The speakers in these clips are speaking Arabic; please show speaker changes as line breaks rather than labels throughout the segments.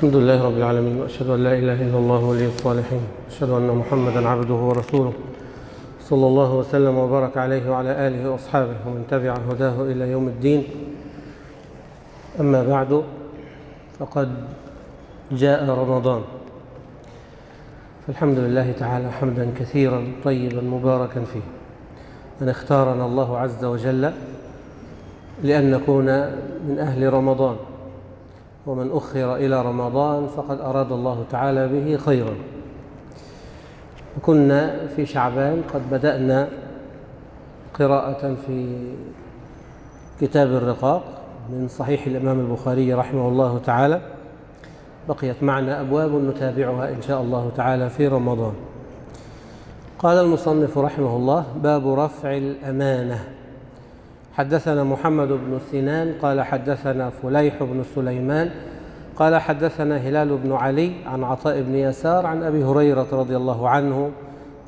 الحمد لله رب العالمين وأشهد أن لا إله إلا الله ولي الصالحين أشهد أن محمدا عبده ورسوله صلى الله وسلم وبارك عليه وعلى آله وأصحابه ومن تبع هداه إلى يوم الدين. أما بعد فقد جاء رمضان. فالحمد لله تعالى حمدا كثيرا طيبا مباركا فيه. أن اختارنا الله عز وجل لأن نكون من أهل رمضان. ومن أخر إلى رمضان فقد أراد الله تعالى به خيرا. وكنا في شعبان قد بدأنا قراءة في كتاب الرقاق من صحيح الإمام البخاري رحمه الله تعالى. بقيت معنا أبواب نتابعها إن شاء الله تعالى في رمضان. قال المصنف رحمه الله باب رفع الأمانة. حدثنا محمد بن سنان قال حدثنا فليح بن سليمان قال حدثنا هلال بن علي عن عطاء بن يسار عن أبي هريرة رضي الله عنه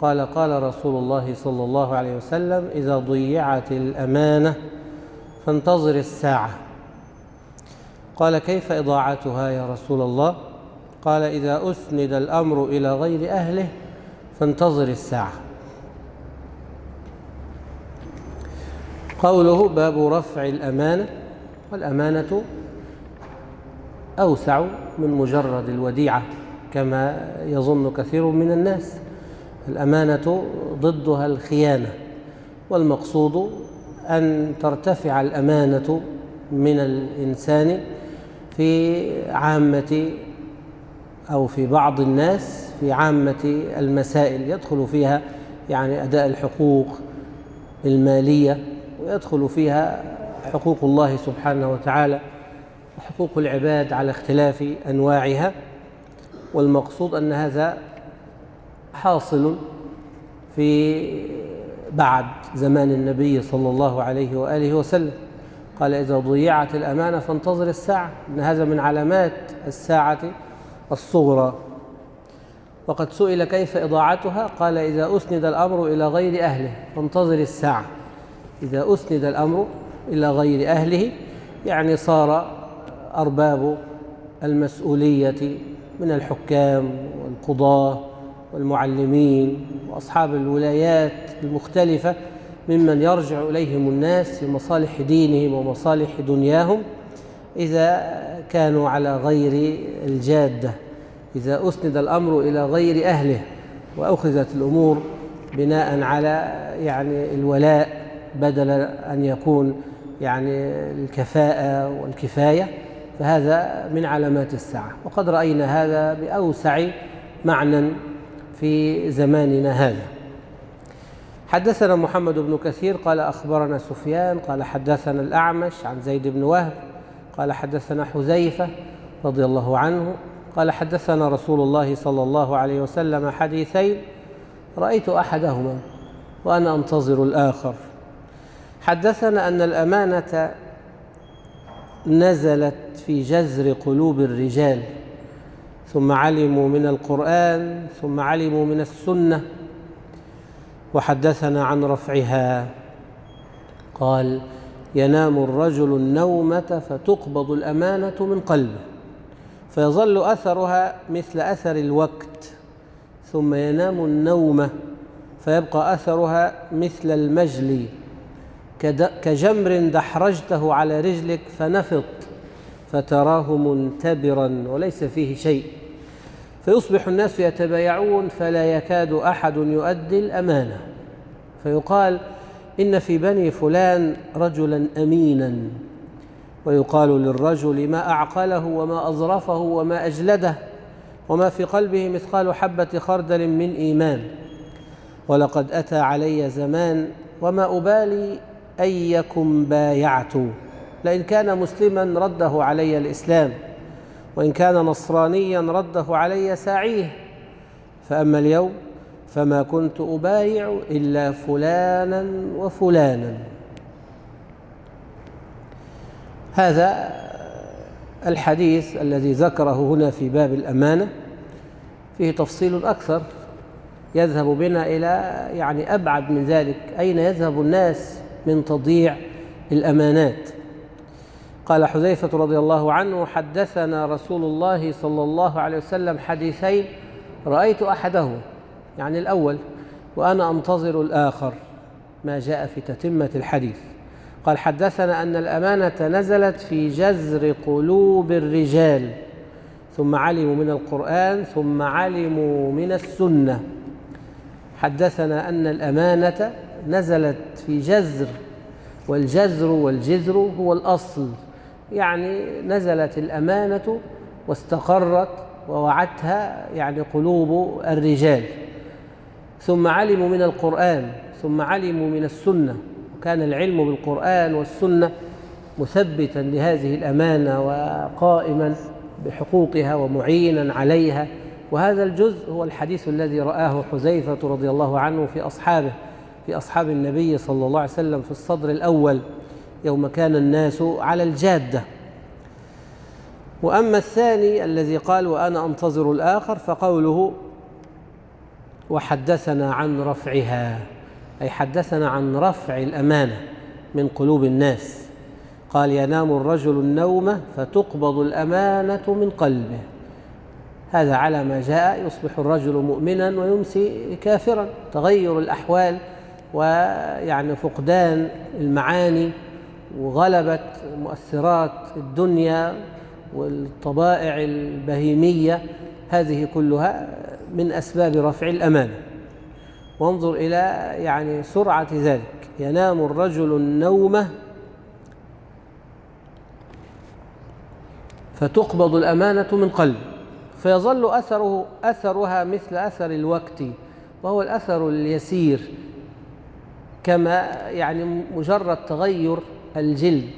قال قال رسول الله صلى الله عليه وسلم إذا ضيعت الأمانة فانتظر الساعة قال كيف إضاعتها يا رسول الله؟ قال إذا أسند الأمر إلى غير أهله فانتظر الساعة قوله باب رفع الأمانة والأمانة أوسع من مجرد الوديعة كما يظن كثير من الناس. الأمانة ضدها الخيانة والمقصود أن ترتفع الأمانة من الإنسان في عامة أو في بعض الناس في عامة المسائل يدخل فيها يعني أداء الحقوق المالية ويدخل فيها حقوق الله سبحانه وتعالى وحقوق العباد على اختلاف أنواعها والمقصود أن هذا حاصل في بعد زمان النبي صلى الله عليه وآله وسلم. قال إذا ضيعت الأمانة فانتظر الساعة إن هذا من علامات الساعة الصغرى. وقد سئل كيف إضاعتها؟ قال إذا أسند الأمر إلى غير أهله فانتظر الساعة. إذا أسند الأمر إلى غير أهله يعني صار أرباب المسؤولية من الحكام والقضاة والمعلمين وأصحاب الولايات المختلفة ممن يرجع إليهم الناس في مصالح دينهم ومصالح دنياهم إذا كانوا على غير الجادة. إذا أسند الأمر إلى غير أهله وأخذت الأمور بناء على يعني الولاء بدل أن يكون يعني الكفاءة والكفاية فهذا من علامات الساعة. وقد رأينا هذا بأوسع معنى في زماننا هذا. حدثنا محمد بن كثير قال أخبرنا سفيان قال حدثنا الأعمش عن زيد بن وهب قال حدثنا حذيفة رضي الله عنه قال حدثنا رسول الله صلى الله عليه وسلم حديثين رأيت أحدهما وأنا أنتظر الآخر. حدثنا أن الأمانة نزلت في جذر قلوب الرجال ثم علموا من القرآن ثم علموا من السنة وحدثنا عن رفعها. قال ينام الرجل النومة فتقبض الأمانة من قلبه فيظل أثرها مثل أثر الوقت ثم ينام النومة فيبقى أثرها مثل المجلي. كجمر دحرجته على رجلك فنفط فتراه منتبرا وليس فيه شيء. فيصبح الناس يتبايعون فلا يكاد أحد يؤدي الأمانة. فيقال إن في بني فلان رجلا أمينا. ويقال للرجل ما أعقله وما أظرفه وما أجلده وما في قلبه مثقال حبة خردل من إيمان. ولقد أتى علي زمان وما أبالي أيكم بايعت؟ لئن كان مسلما رده علي الإسلام وإن كان نصرانيا رده علي ساعيه. فأما اليوم فما كنت أبايع إلا فلانا وفلانا. هذا الحديث الذي ذكره هنا في باب الأمانة فيه تفصيل أكثر يذهب بنا إلى يعني أبعد من ذلك. أين يذهب الناس؟ من تضييع الأمانات. قال حذيفة رضي الله عنه حدثنا رسول الله صلى الله عليه وسلم حديثين رأيت أحدهما يعني الأول وأنا أنتظر الآخر ما جاء في تتمة الحديث. قال حدثنا أن الأمانة نزلت في جزر قلوب الرجال ثم علموا من القرآن ثم علموا من السنة. حدثنا أن الأمانة نزلت في جزر والجزر والجذر هو الأصل. يعني نزلت الأمانة واستقرت ووعتها يعني قلوب الرجال. ثم علموا من القرآن ثم علموا من السنة. وكان العلم بالقرآن والسنة مثبتا لهذه الأمانة وقائما بحقوقها ومعينا عليها. وهذا الجزء هو الحديث الذي رآه حذيفة رضي الله عنه في أصحابه. في أصحاب النبي صلى الله عليه وسلم في الصدر الأول يوم كان الناس على الجادة. وأما الثاني الذي قال وأنا أنتظر الآخر فقوله وحدثنا عن رفعها. أي حدثنا عن رفع الأمانة من قلوب الناس. قال ينام الرجل النوم فتقبض الأمانة من قلبه. هذا على ما جاء يصبح الرجل مؤمنا ويمسي كافرا. تغير الأحوال ويعني فقدان المعاني وغلبة مؤثرات الدنيا والطبائع البهيمية هذه كلها من أسباب رفع الأمانة. وانظر إلى يعني سرعة ذلك. ينام الرجل النوم فتقبض الأمانة من قلب فيظل أثره أثرها مثل أثر الوقت وهو الأثر اليسير. كما يعني مجرد تغير الجلد.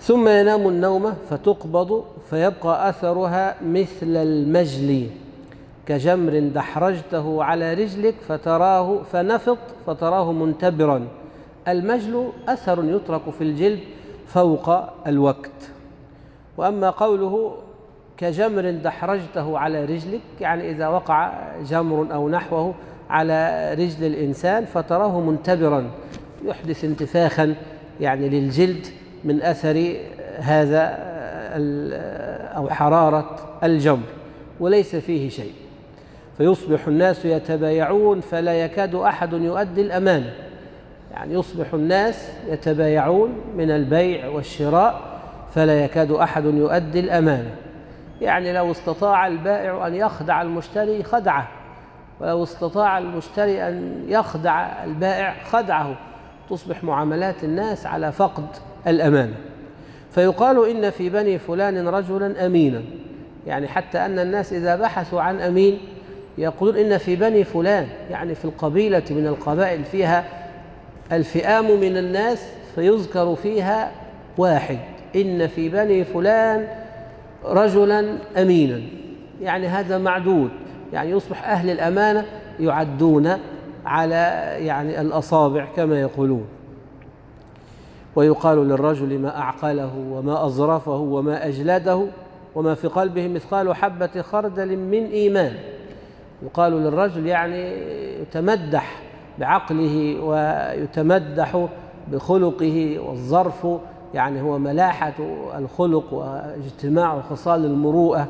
ثم ينام النوم فتقبض فيبقى أثرها مثل المجلي. كجمر دحرجته على رجلك فتراه فنفط فتراه منتبرا. المجل أثر يترك في الجلد فوق الوقت. وأما قوله كجمر دحرجته على رجلك يعني إذا وقع جمر أو نحوه على رجل الإنسان فتراه منتبرا يحدث انتفاخا يعني للجلد من أثر هذا أو حرارة الجمر وليس فيه شيء. فيصبح الناس يتبايعون فلا يكاد أحد يؤدي الأمانة. يعني يصبح الناس يتبايعون من البيع والشراء فلا يكاد أحد يؤدي الأمانة. يعني لو استطاع البائع أن يخدع المشتري خدعه. ولو استطاع المشتري أن يخدع البائع خدعه. تصبح معاملات الناس على فقد الأمانة. فيقال إن في بني فلان رجلا أمينا. يعني حتى أن الناس إذا بحثوا عن أمين يقولون إن في بني فلان يعني في القبيلة من القبائل فيها الفئام من الناس فيذكر فيها واحد. إن في بني فلان رجلا أمينا. يعني هذا معدود. يعني يصبح أهل الأمانة يعدون على يعني الأصابع كما يقولون. ويقال للرجل ما أعقله وما أظرفه وما أجلده وما في قلبه مثقال حبة خردل من إيمان. يقال للرجل يعني يتمدح بعقله ويتمدح بخلقه والظرف يعني هو ملاحة الخلق واجتماع خصال المروءة.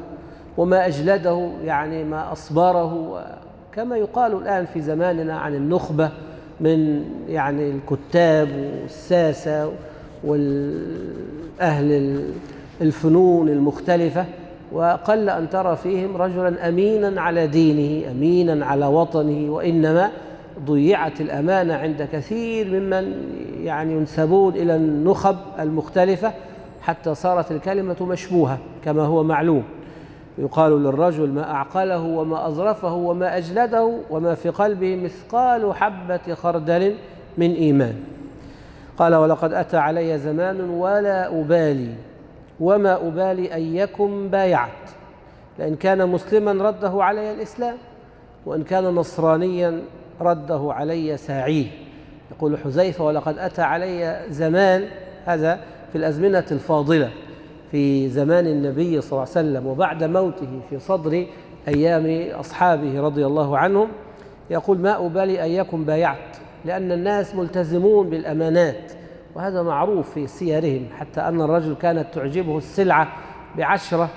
وما أجلده يعني ما أصبره كما يقال الآن في زماننا عن النخبة من يعني الكتاب والساسة والأهل الفنون المختلفة وقل أن ترى فيهم رجلا أمينا على دينه أمينا على وطنه وإنما ضيعت الأمانة عند كثير ممن يعني ينسبون إلى النخب المختلفة حتى صارت الكلمة مشبوهة كما هو معلوم. يقال للرجل ما أعقله وما أظرفه وما أجلده وما في قلبه مثقال حبة خردل من إيمان. قال ولقد أتى علي زمان ولا أبالي وما أبالي أيكم بايعت. لأن كان مسلما رده علي الإسلام وإن كان نصرانيا رده علي ساعيه. يقول حذيفة ولقد أتى علي زمان هذا في الأزمنة الفاضلة. في زمان النبي صلى الله عليه وسلم وبعد موته في صدر أيام أصحابه رضي الله عنهم يقول ما أبالي أن يكن بايعت لأن الناس ملتزمون بالأمانات وهذا معروف في سيرهم حتى أن الرجل كانت تعجبه السلعة بعشرة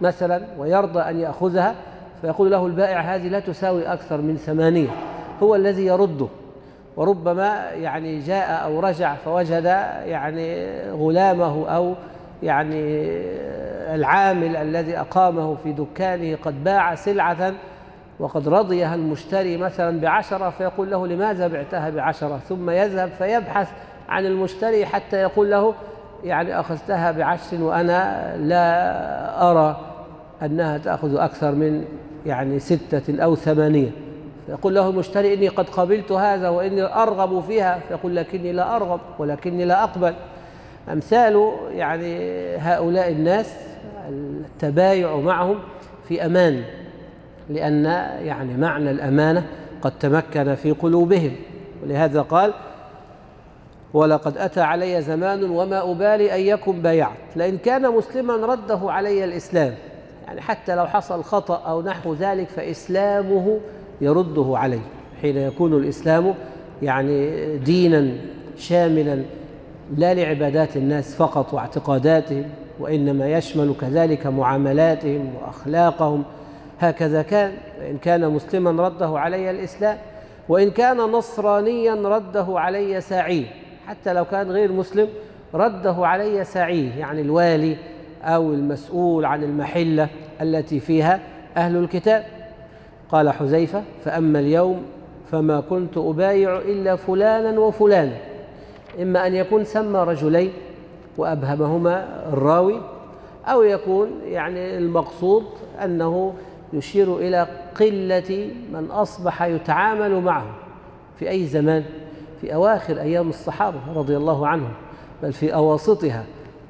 مثلا ويرضى أن يأخذها فيقول له البائع هذه لا تساوي أكثر من ثمانية هو الذي يرده. وربما يعني جاء أو رجع فوجد يعني غلامه أو يعني العامل الذي أقامه في دكانه قد باع سلعة وقد رضيها المشتري مثلا بعشرة فيقول له لماذا بعتها بعشرة؟ ثم يذهب فيبحث عن المشتري حتى يقول له يعني أخذتها بعشر وأنا لا أرى أنها تأخذ أكثر من يعني ستة أو ثمانية. فيقول له المشتري إني قد قبلت هذا وإني أرغب فيها. فيقول لكني لا أرغب ولكني لا أقبل. أمثال يعني هؤلاء الناس التبايع معهم في أمان لأن يعني معنى الأمانة قد تمكن في قلوبهم. ولهذا قال ولقد أتى علي زمان وما أبالي أن يكن بايعت لئن كان مسلما رده علي الإسلام. يعني حتى لو حصل خطأ أو نحو ذلك فإسلامه يرده عليه حين يكون الإسلام يعني دينا شاملا لا لعبادات الناس فقط واعتقاداتهم وإنما يشمل كذلك معاملاتهم وأخلاقهم. هكذا كان إن كان مسلما رده علي الإسلام وإن كان نصرانيا رده علي ساعيه حتى لو كان غير مسلم رده علي ساعيه يعني الوالي أو المسؤول عن المحلة التي فيها أهل الكتاب. قال حذيفة فأما اليوم فما كنت أبايع إلا فلانا وفلانا. إما أن يكون سمى رجلين وأبهمهما الراوي أو يكون يعني المقصود أنه يشير إلى قلة من أصبح يتعامل معه في أي زمان في أواخر أيام الصحابة رضي الله عنهم بل في أواسطها.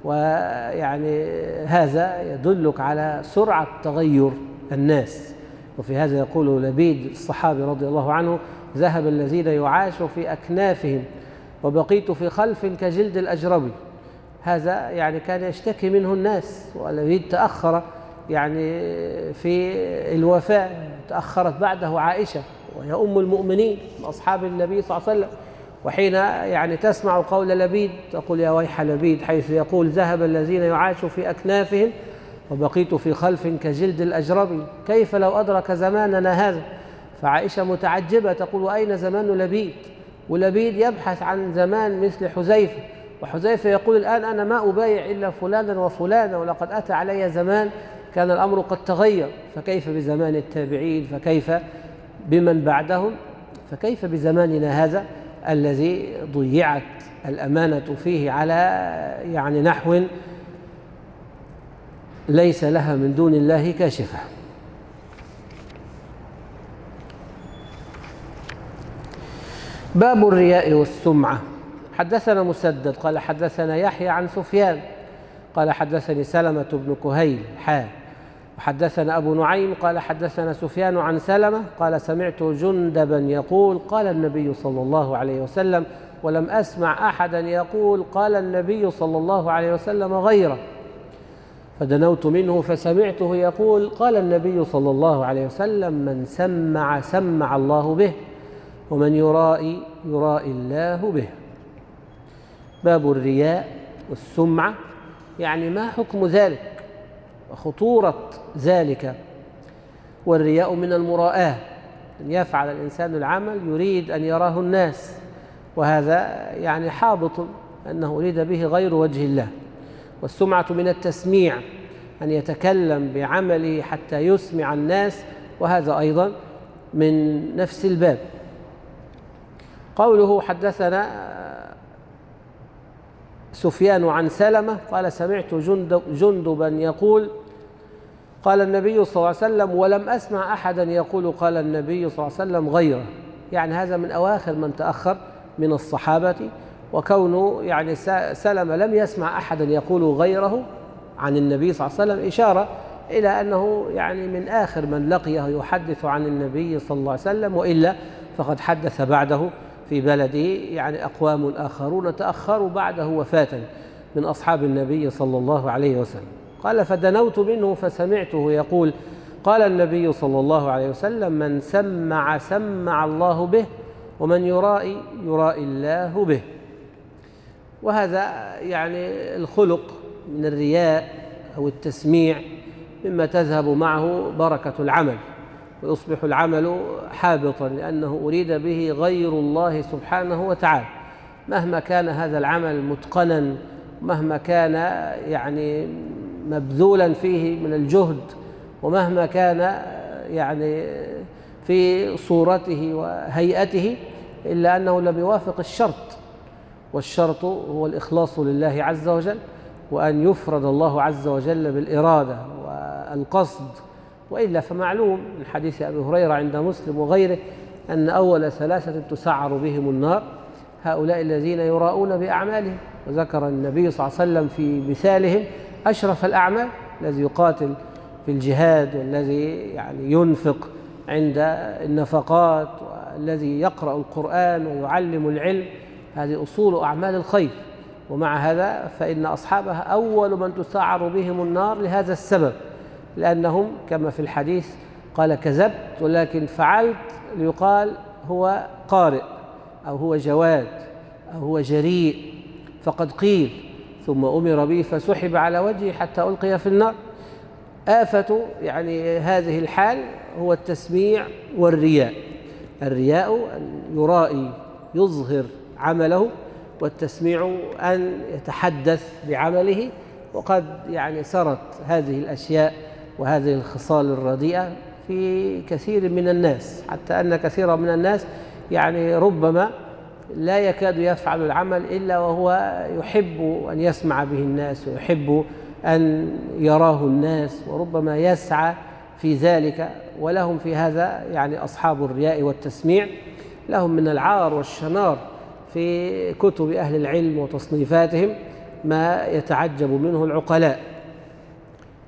ويعني هذا يدلك على سرعة تغير الناس. وفي هذا يقول لبيد الصحابي رضي الله عنه ذهب الذين يعاش في أكنافهم وبقيت في خلف كجلد الأجربي. هذا يعني كان يشتكي منه الناس ولبيد تأخر يعني في الوفاة تأخرت بعده عائشة وهي أم المؤمنين من أصحاب النبي صلى الله عليه وسلم. وحين يعني تسمع قول لبيد تقول يا ويح لبيد حيث يقول ذهب الذين يعاشوا في أكنافهم وبقيت في خلف كجلد الأجربي. كيف لو أدرك زماننا هذا؟ فعائشة متعجبة تقول وأين زمان لبيد؟ ولبيد يبحث عن زمان مثل حذيفة وحذيفة يقول الآن أنا ما أبايع إلا فلانا وفلانا ولقد أتى علي زمان كان الأمر قد تغير فكيف بزمان التابعين؟ فكيف بمن بعدهم؟ فكيف بزماننا هذا الذي ضيعت الأمانة فيه على يعني نحو ليس لها من دون الله كاشفة؟ باب الرياء والسمعة. حدثنا مسدد قال حدثنا يحيى عن سفيان قال حدثني سلمة بن كهيل حال. وحدثنا أبو نعيم قال حدثنا سفيان عن سلمة قال سمعت جندبا يقول قال النبي صلى الله عليه وسلم ولم أسمع أحدا يقول قال النبي صلى الله عليه وسلم غيره فدنوت منه فسمعته يقول قال النبي صلى الله عليه وسلم من سمع سمع الله به ومن يرائي يرائي الله به. باب الرياء والسمعة يعني ما حكم ذلك؟ وخطورة ذلك. والرياء من المراءة أن يفعل الإنسان العمل يريد أن يراه الناس. وهذا يعني حابط أنه أريد به غير وجه الله. والسمعة من التسميع أن يتكلم بعمله حتى يسمع الناس. وهذا أيضا من نفس الباب. قوله حدثنا سفيان عن سلمة قال سمعت جندبا يقول قال النبي صلى الله عليه وسلم ولم أسمع أحدا يقول قال النبي صلى الله عليه وسلم غيره. يعني هذا من أواخر من تأخر من الصحابة وكونه يعني سلمة لم يسمع أحدا يقول غيره عن النبي صلى الله عليه وسلم إشارة إلى أنه يعني من آخر من لقيه يحدث عن النبي صلى الله عليه وسلم وإلا فقد حدث بعده. في بلده يعني أقوام آخرون تأخروا بعده وفاة من أصحاب النبي صلى الله عليه وسلم. قال فدنوت منه فسمعته يقول قال النبي صلى الله عليه وسلم من سمع سمع الله به ومن يرائي يرائي الله به. وهذا يعني الخلق من الرياء أو التسميع مما تذهب معه بركة العمل. ويصبح العمل حابطا لأنه أريد به غير الله سبحانه وتعالى. مهما كان هذا العمل متقنا مهما كان يعني مبذولا فيه من الجهد ومهما كان يعني في صورته وهيئته إلا أنه لم يوافق الشرط. والشرط هو الإخلاص لله عز وجل وأن يفرد الله عز وجل بالإرادة والقصد وإلا فمعلوم من حديث أبي هريرة عند مسلم وغيره أن أول ثلاثة تسعر بهم النار هؤلاء الذين يراؤون بأعمالهم. وذكر النبي صلى الله عليه وسلم في مثالهم أشرف الأعمال الذي يقاتل في الجهاد والذي يعني ينفق عند النفقات والذي يقرأ القرآن ويعلم العلم. هذه أصول أعمال الخير. ومع هذا فإن أصحابها أول من تسعر بهم النار لهذا السبب. لأنهم كما في الحديث قال كذبت ولكن فعلت ليقال هو قارئ أو هو جواد أو هو جريء. فقد قيل ثم أمر به فسحب على وجهه حتى ألقي في النار. آفة يعني هذه الحال هو التسميع والرياء. الرياء أن يرائي يظهر عمله والتسميع أن يتحدث بعمله. وقد يعني سرت هذه الأشياء وهذه الخصال الرديئة في كثير من الناس حتى أن كثيرا من الناس يعني ربما لا يكاد يفعل العمل إلا وهو يحب أن يسمع به الناس ويحب أن يراه الناس وربما يسعى في ذلك. ولهم في هذا يعني أصحاب الرياء والتسميع لهم من العار والشنار في كتب أهل العلم وتصنيفاتهم ما يتعجب منه العقلاء.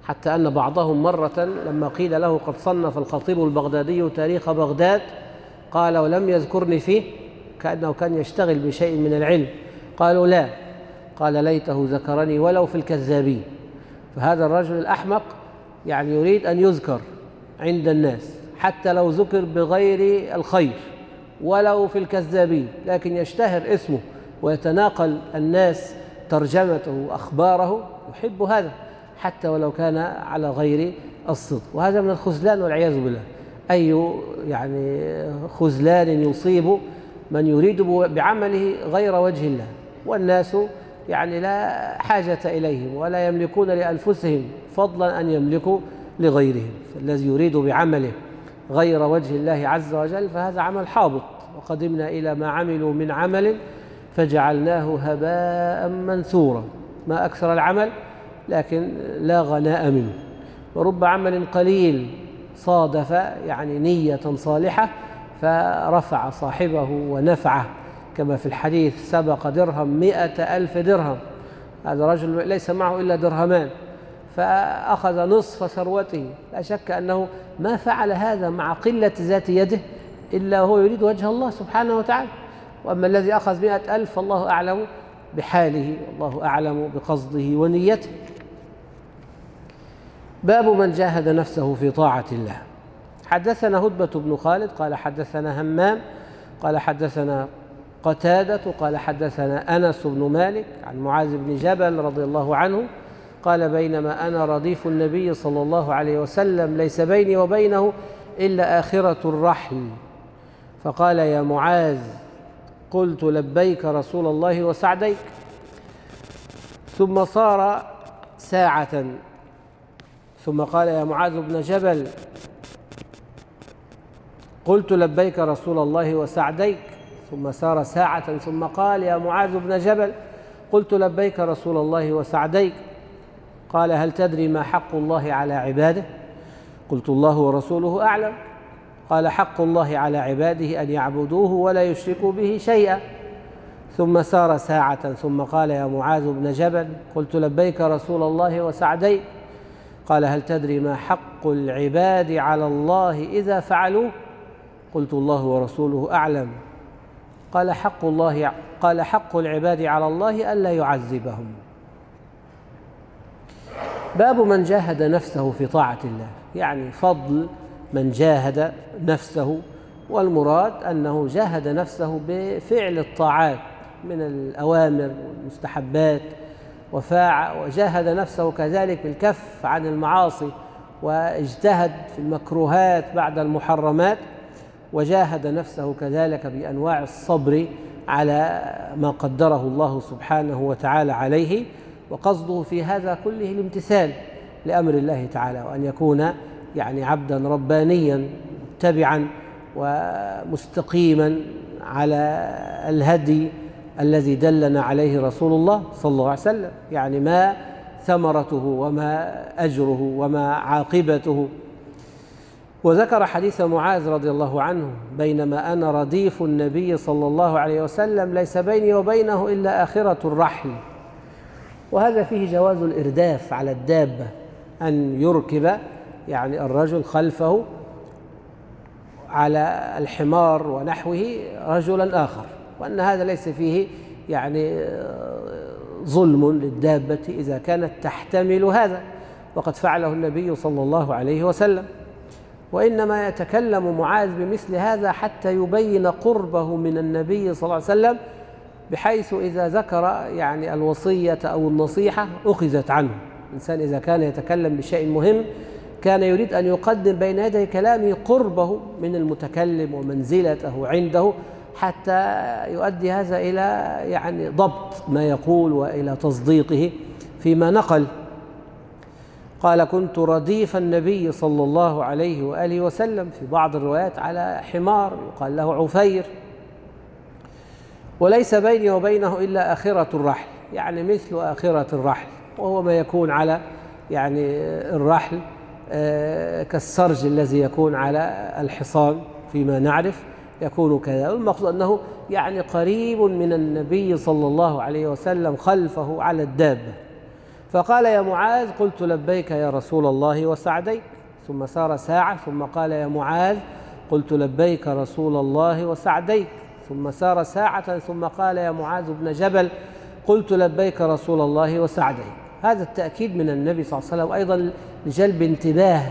حتى أن بعضهم مرة لما قيل له قد صنف الخطيب البغدادي تاريخ بغداد قال ولم يذكرني فيه كأنه كان يشتغل بشيء من العلم. قالوا لا. قال ليته ذكرني ولو في الكذابين. فهذا الرجل الأحمق يعني يريد أن يذكر عند الناس حتى لو ذكر بغير الخير ولو في الكذابين لكن يشتهر اسمه ويتناقل الناس ترجمته وأخباره. يحب هذا. حتى ولو كان على غير الصدق. وهذا من الخذلان والعياذ بالله. أي يعني خذلان يصيب من يريد بعمله غير وجه الله. والناس يعني لا حاجة إليهم ولا يملكون لأنفسهم فضلا أن يملكوا لغيرهم. فالذي يريد بعمله غير وجه الله عز وجل فهذا عمل حابط. وقدمنا إلى ما عملوا من عمل فجعلناه هباء منثورا. ما أكثر العمل؟ لكن لا غناء منه. ورب عمل قليل صادف يعني نية صالحة فرفع صاحبه ونفعه. كما في الحديث سبق درهم مئة ألف درهم. هذا رجل ليس معه إلا درهمان. فأخذ نصف ثروته. لا شك أنه ما فعل هذا مع قلة ذات يده إلا هو يريد وجه الله سبحانه وتعالى. وأما الذي أخذ مئة ألف فالله أعلم بحاله والله أعلم بقصده ونيته. باب من جاهد نفسه في طاعة الله. حدثنا هدبة بن خالد قال حدثنا همام قال حدثنا قتادة قال حدثنا أنس بن مالك عن معاذ بن جبل رضي الله عنه قال بينما أنا رديف النبي صلى الله عليه وسلم ليس بيني وبينه إلا آخرة الرحل فقال يا معاذ قلت لبيك رسول الله وسعديك. ثم صار ساعة ثم قال يا معاذ بن جبل قلت لبيك رسول الله وسعديك. ثم سار ساعة ثم قال يا معاذ بن جبل قلت لبيك رسول الله وسعديك. قال هل تدري ما حق الله على عباده؟ قلت الله ورسوله أعلم. قال حق الله على عباده أن يعبدوه ولا يشركوا به شيئا. ثم سار ساعة ثم قال يا معاذ بن جبل قلت لبيك رسول الله وسعديك. قال هل تدري ما حق العباد على الله إذا فعلوه؟ قلت الله ورسوله أعلم. قال حق الله قال حق العباد على الله ألا يعذبهم. باب من جاهد نفسه في طاعة الله يعني فضل من جاهد نفسه والمراد أنه جاهد نفسه بفعل الطاعات من الأوامر والمستحبات وفاع وجاهد نفسه كذلك بالكف عن المعاصي واجتهد في المكروهات بعد المحرمات وجاهد نفسه كذلك بأنواع الصبر على ما قدره الله سبحانه وتعالى عليه وقصده في هذا كله الامتثال لأمر الله تعالى وأن يكون يعني عبدا ربانيا متبعا ومستقيما على الهدي الذي دلنا عليه رسول الله صلى الله عليه وسلم. يعني ما ثمرته وما أجره وما عاقبته. وذكر حديث معاذ رضي الله عنه بينما أنا رديف النبي صلى الله عليه وسلم ليس بيني وبينه إلا آخرة الرحل. وهذا فيه جواز الإرداف على الدابة أن يركب يعني الرجل خلفه على الحمار ونحوه رجلا آخر. وأن هذا ليس فيه يعني ظلم للدابة إذا كانت تحتمل هذا. وقد فعله النبي صلى الله عليه وسلم. وإنما يتكلم معاذ بمثل هذا حتى يبين قربه من النبي صلى الله عليه وسلم بحيث إذا ذكر يعني الوصية أو النصيحة أخذت عنه. الإنسان إذا كان يتكلم بشيء مهم كان يريد أن يقدم بين يدي كلامه قربه من المتكلم ومنزلته عنده. حتى يؤدي هذا إلى يعني ضبط ما يقول وإلى تصديقه فيما نقل. قال كنت رديف النبي صلى الله عليه وآله وسلم في بعض الروايات على حمار يقال له عفير. وليس بيني وبينه إلا آخرة الرحل. يعني مثل آخرة الرحل وهو ما يكون على يعني الرحل آه، كالسرج الذي يكون على الحصان فيما نعرف. يكون كذا. والمقصود أنه يعني قريب من النبي صلى الله عليه وسلم خلفه على الدابة فقال يا معاذ قلت لبيك يا رسول الله وسعديك. ثم سار ساعة ثم قال يا معاذ قلت لبيك رسول الله وسعديك. ثم سار ساعة ثم قال يا معاذ بن جبل قلت لبيك رسول الله وسعديك. هذا التأكيد من النبي صلى الله عليه وسلم. أيضا لجلب انتباه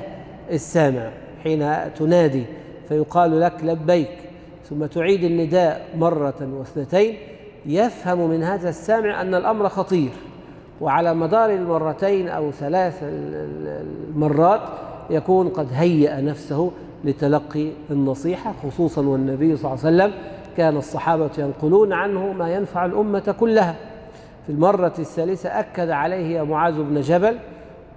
السامع حين تنادي فيقال لك لبيك. ثم تعيد النداء مرة واثنتين يفهم من هذا السامع أن الأمر خطير وعلى مدار المرتين أو ثلاث المرات يكون قد هيأ نفسه لتلقي النصيحة خصوصا والنبي صلى الله عليه وسلم كان الصحابة ينقلون عنه ما ينفع الأمة كلها. في المرة الثالثة أكد عليه معاذ بن جبل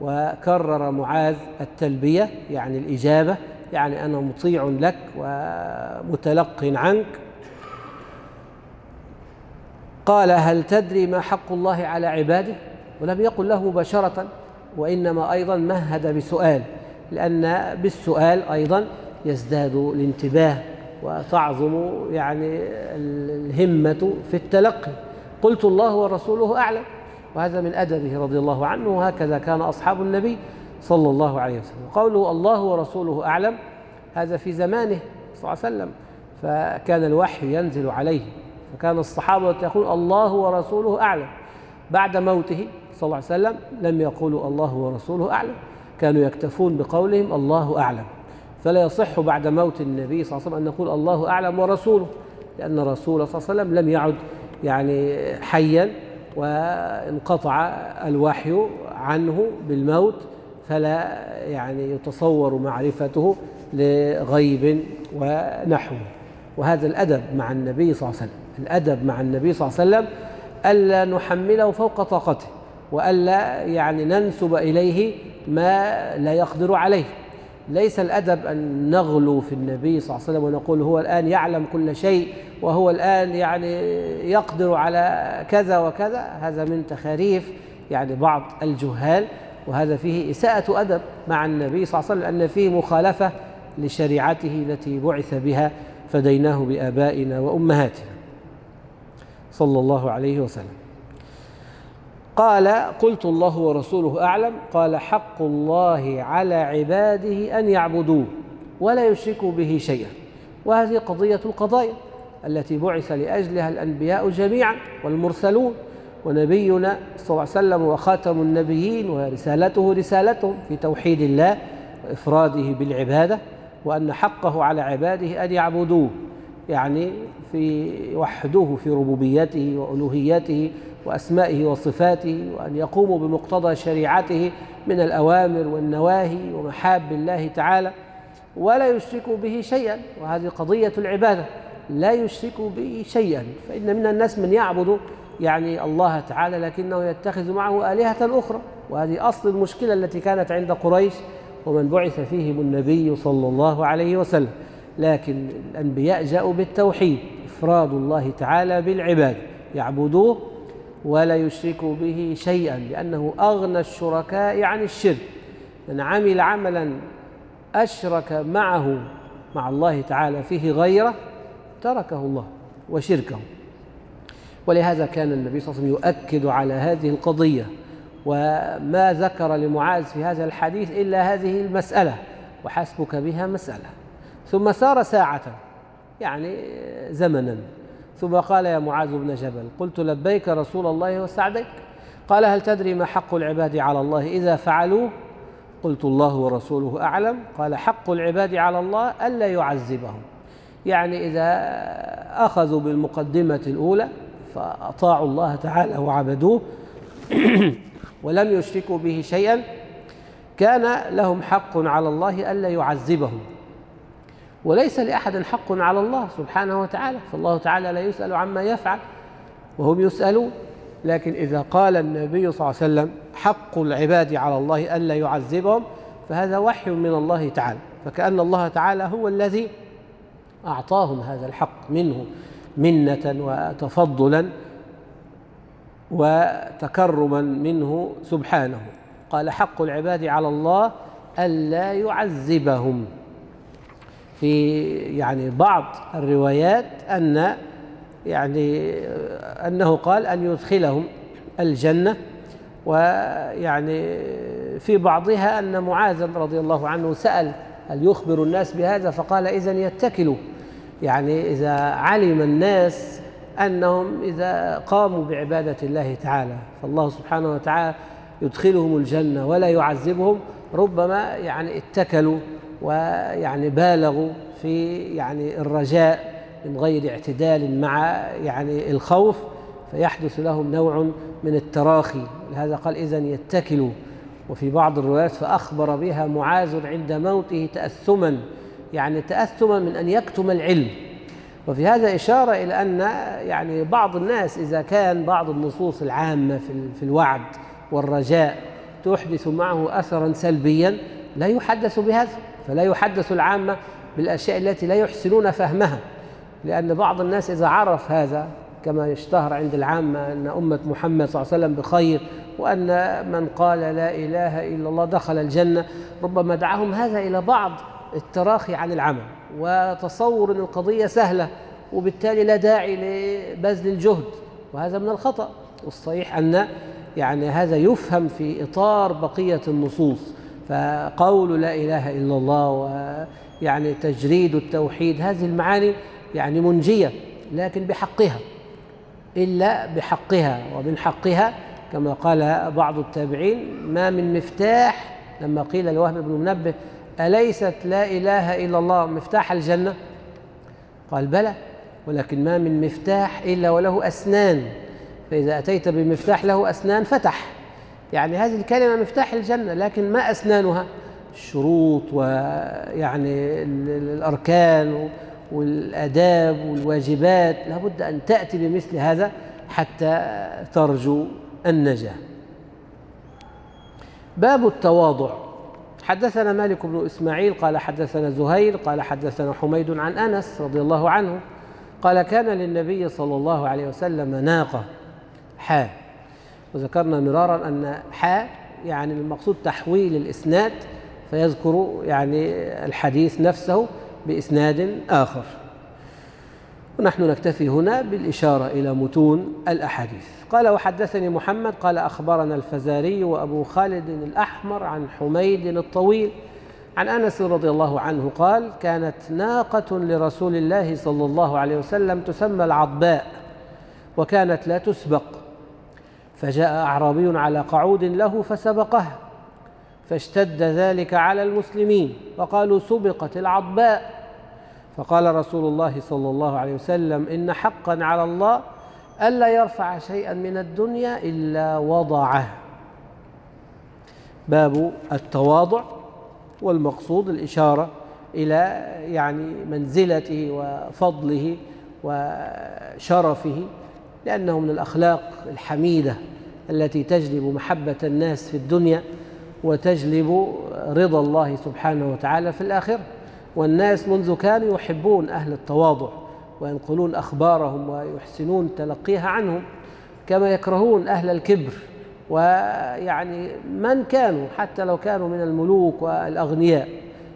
وكرر معاذ التلبية يعني الإجابة يعني أنا مطيع لك ومتلق عنك. قال هل تدري ما حق الله على عباده؟ ولم يقل له مباشرة وإنما أيضا مهد بسؤال لأن بالسؤال أيضا يزداد الانتباه وتعظم يعني الهمة في التلقي. قلت الله ورسوله أعلم. وهذا من أدبه رضي الله عنه وهكذا كان أصحاب النبي صلى الله عليه وسلم. قوله الله ورسوله أعلم هذا في زمانه صلى الله عليه وسلم فكان الوحي ينزل عليه. فكان الصحابة يقول الله ورسوله أعلم. بعد موته صلى الله عليه وسلم لم يقولوا الله ورسوله أعلم. كانوا يكتفون بقولهم الله أعلم. فلا يصح بعد موت النبي صلى الله عليه وسلم أن نقول الله أعلم ورسوله لأن الرسول صلى الله عليه وسلم لم يعد يعني حيا وانقطع الوحي عنه بالموت فلا يعني يتصور معرفته لغيب ونحوه وهذا الأدب مع النبي صلى الله عليه وسلم الأدب مع النبي صلى الله عليه وسلم ألا نحمله فوق طاقته وألا يعني ننسب إليه ما لا يقدر عليه. ليس الأدب أن نغلو في النبي صلى الله عليه وسلم ونقول هو الآن يعلم كل شيء وهو الآن يعني يقدر على كذا وكذا هذا من تخاريف يعني بعض الجهال وهذا فيه إساءة أدب مع النبي صلى الله عليه وسلم أن فيه مخالفة لشريعته التي بعث بها فديناه بآبائنا وأمهاتنا. صلى الله عليه وسلم. قال قلت الله ورسوله أعلم. قال حق الله على عباده أن يعبدوه ولا يشركوا به شيئا. وهذه قضية القضايا التي بعث لأجلها الأنبياء جميعا والمرسلون. ونبينا صلى الله عليه وسلم وخاتم النبيين ورسالته رسالتهم في توحيد الله وإفراده بالعبادة وأن حقه على عباده أن يعبدوه يعني في يوحدوه في ربوبيته وألوهيته وأسمائه وصفاته وأن يقوموا بمقتضى شريعته من الأوامر والنواهي ومحاب الله تعالى. ولا يشركوا به شيئا وهذه قضية العبادة لا يشركوا به شيئا فإن من الناس من يعبد يعني الله تعالى لكنه يتخذ معه آلهة أخرى. وهذه أصل المشكلة التي كانت عند قريش ومن بعث فيهم النبي صلى الله عليه وسلم. لكن الأنبياء جاءوا بالتوحيد إفراد الله تعالى بالعباد يعبدوه ولا يشركوا به شيئا لأنه أغنى الشركاء عن الشرك. من عمل عملا أشرك معه مع الله تعالى فيه غيره تركه الله وشركه. ولهذا كان النبي صلى الله عليه وسلم يؤكد على هذه القضية. وما ذكر لمعاذ في هذا الحديث إلا هذه المسألة وحسبك بها مسألة. ثم سار ساعة يعني زمنا. ثم قال يا معاذ بن جبل قلت لبيك رسول الله وسعديك قال هل تدري ما حق العباد على الله إذا فعلوه؟ قلت الله ورسوله أعلم. قال حق العباد على الله ألا يعذبهم. يعني إذا أخذوا بالمقدمة الأولى فأطاعوا الله تعالى وعبدوه. ولم يشركوا به شيئا. كان لهم حق على الله ألا يعذبهم. وليس لأحد حق على الله سبحانه وتعالى. فالله تعالى لا يسأل عما يفعل وهم يسألون. لكن إذا قال النبي صلى الله عليه وسلم حق العباد على الله ألا يعذبهم فهذا وحي من الله تعالى. فكأن الله تعالى هو الذي أعطاهم هذا الحق منه. منة وتفضلا وتكرما منه سبحانه. قال حق العباد على الله ألا يعذبهم. في يعني بعض الروايات أن يعني أنه قال أن يدخلهم الجنة ويعني في بعضها أن معاذ رضي الله عنه سأل هل يخبر الناس بهذا؟ فقال إذن يتكلوا. يعني إذا علم الناس أنهم إذا قاموا بعبادة الله تعالى فالله سبحانه وتعالى يدخلهم الجنة ولا يعذبهم ربما يعني اتكلوا ويعني بالغوا في يعني الرجاء من غير اعتدال مع يعني الخوف فيحدث لهم نوع من التراخي. لهذا قال إذا يتكلوا. وفي بعض الروايات فأخبر بها معاذ عند موته تأثما. يعني تأثما من أن يكتم العلم. وفي هذا إشارة إلى أن يعني بعض الناس إذا كان بعض النصوص العامة في الوعد والرجاء تحدث معه أثرا سلبيا لا يحدث بهذا فلا يحدث العامة بالأشياء التي لا يحسنون فهمها. لأن بعض الناس إذا عرف هذا كما يشتهر عند العامة أن أمة محمد صلى الله عليه وسلم بخير وأن من قال لا إله إلا الله دخل الجنة ربما دعاهم هذا إلى بعض التراخي عن العمل وتصور أن القضية سهلة وبالتالي لا داعي لبذل الجهد وهذا من الخطأ. والصحيح أن يعني هذا يفهم في إطار بقية النصوص. فقول لا إله إلا الله ويعني تجريد التوحيد هذه المعاني يعني منجية لكن بحقها إلا بحقها ومن حقها كما قال بعض التابعين ما من مفتاح لما قيل لوهب بن منبه أليست لا إله إلا الله مفتاح الجنة؟ قال بلى ولكن ما من مفتاح إلا وله أسنان. فإذا أتيت بمفتاح له أسنان فتح. يعني هذه الكلمة مفتاح الجنة لكن ما أسنانها؟ الشروط ويعني الأركان والآداب والواجبات. لابد أن تأتي بمثل هذا حتى ترجو النجاة. باب التواضع. حدثنا مالك بن إسماعيل قال حدثنا زهير قال حدثنا حميد عن أنس رضي الله عنه قال كان للنبي صلى الله عليه وسلم ناقة حاء وذكرنا مرارا أن حاء يعني المقصود تحويل الإسناد فيذكر يعني الحديث نفسه بإسناد آخر. ونحن نكتفي هنا بالإشارة إلى متون الأحاديث. قال وحدثني محمد قال أخبرنا الفزاري وأبو خالد الأحمر عن حميد الطويل عن أنس رضي الله عنه قال كانت ناقة لرسول الله صلى الله عليه وسلم تسمى العضباء وكانت لا تسبق فجاء أعرابي على قعود له فسبقها فاشتد ذلك على المسلمين وقالوا سبقت العضباء فقال رسول الله صلى الله عليه وسلم إن حقا على الله ألا يرفع شيئا من الدنيا إلا وضعه. باب التواضع والمقصود الإشارة إلى يعني منزلته وفضله وشرفه لأنه من الأخلاق الحميدة التي تجلب محبة الناس في الدنيا وتجلب رضا الله سبحانه وتعالى في الآخرة. والناس منذ كانوا يحبون أهل التواضع وينقلون أخبارهم ويحسنون تلقيها عنهم كما يكرهون أهل الكبر ويعني من كانوا حتى لو كانوا من الملوك والأغنياء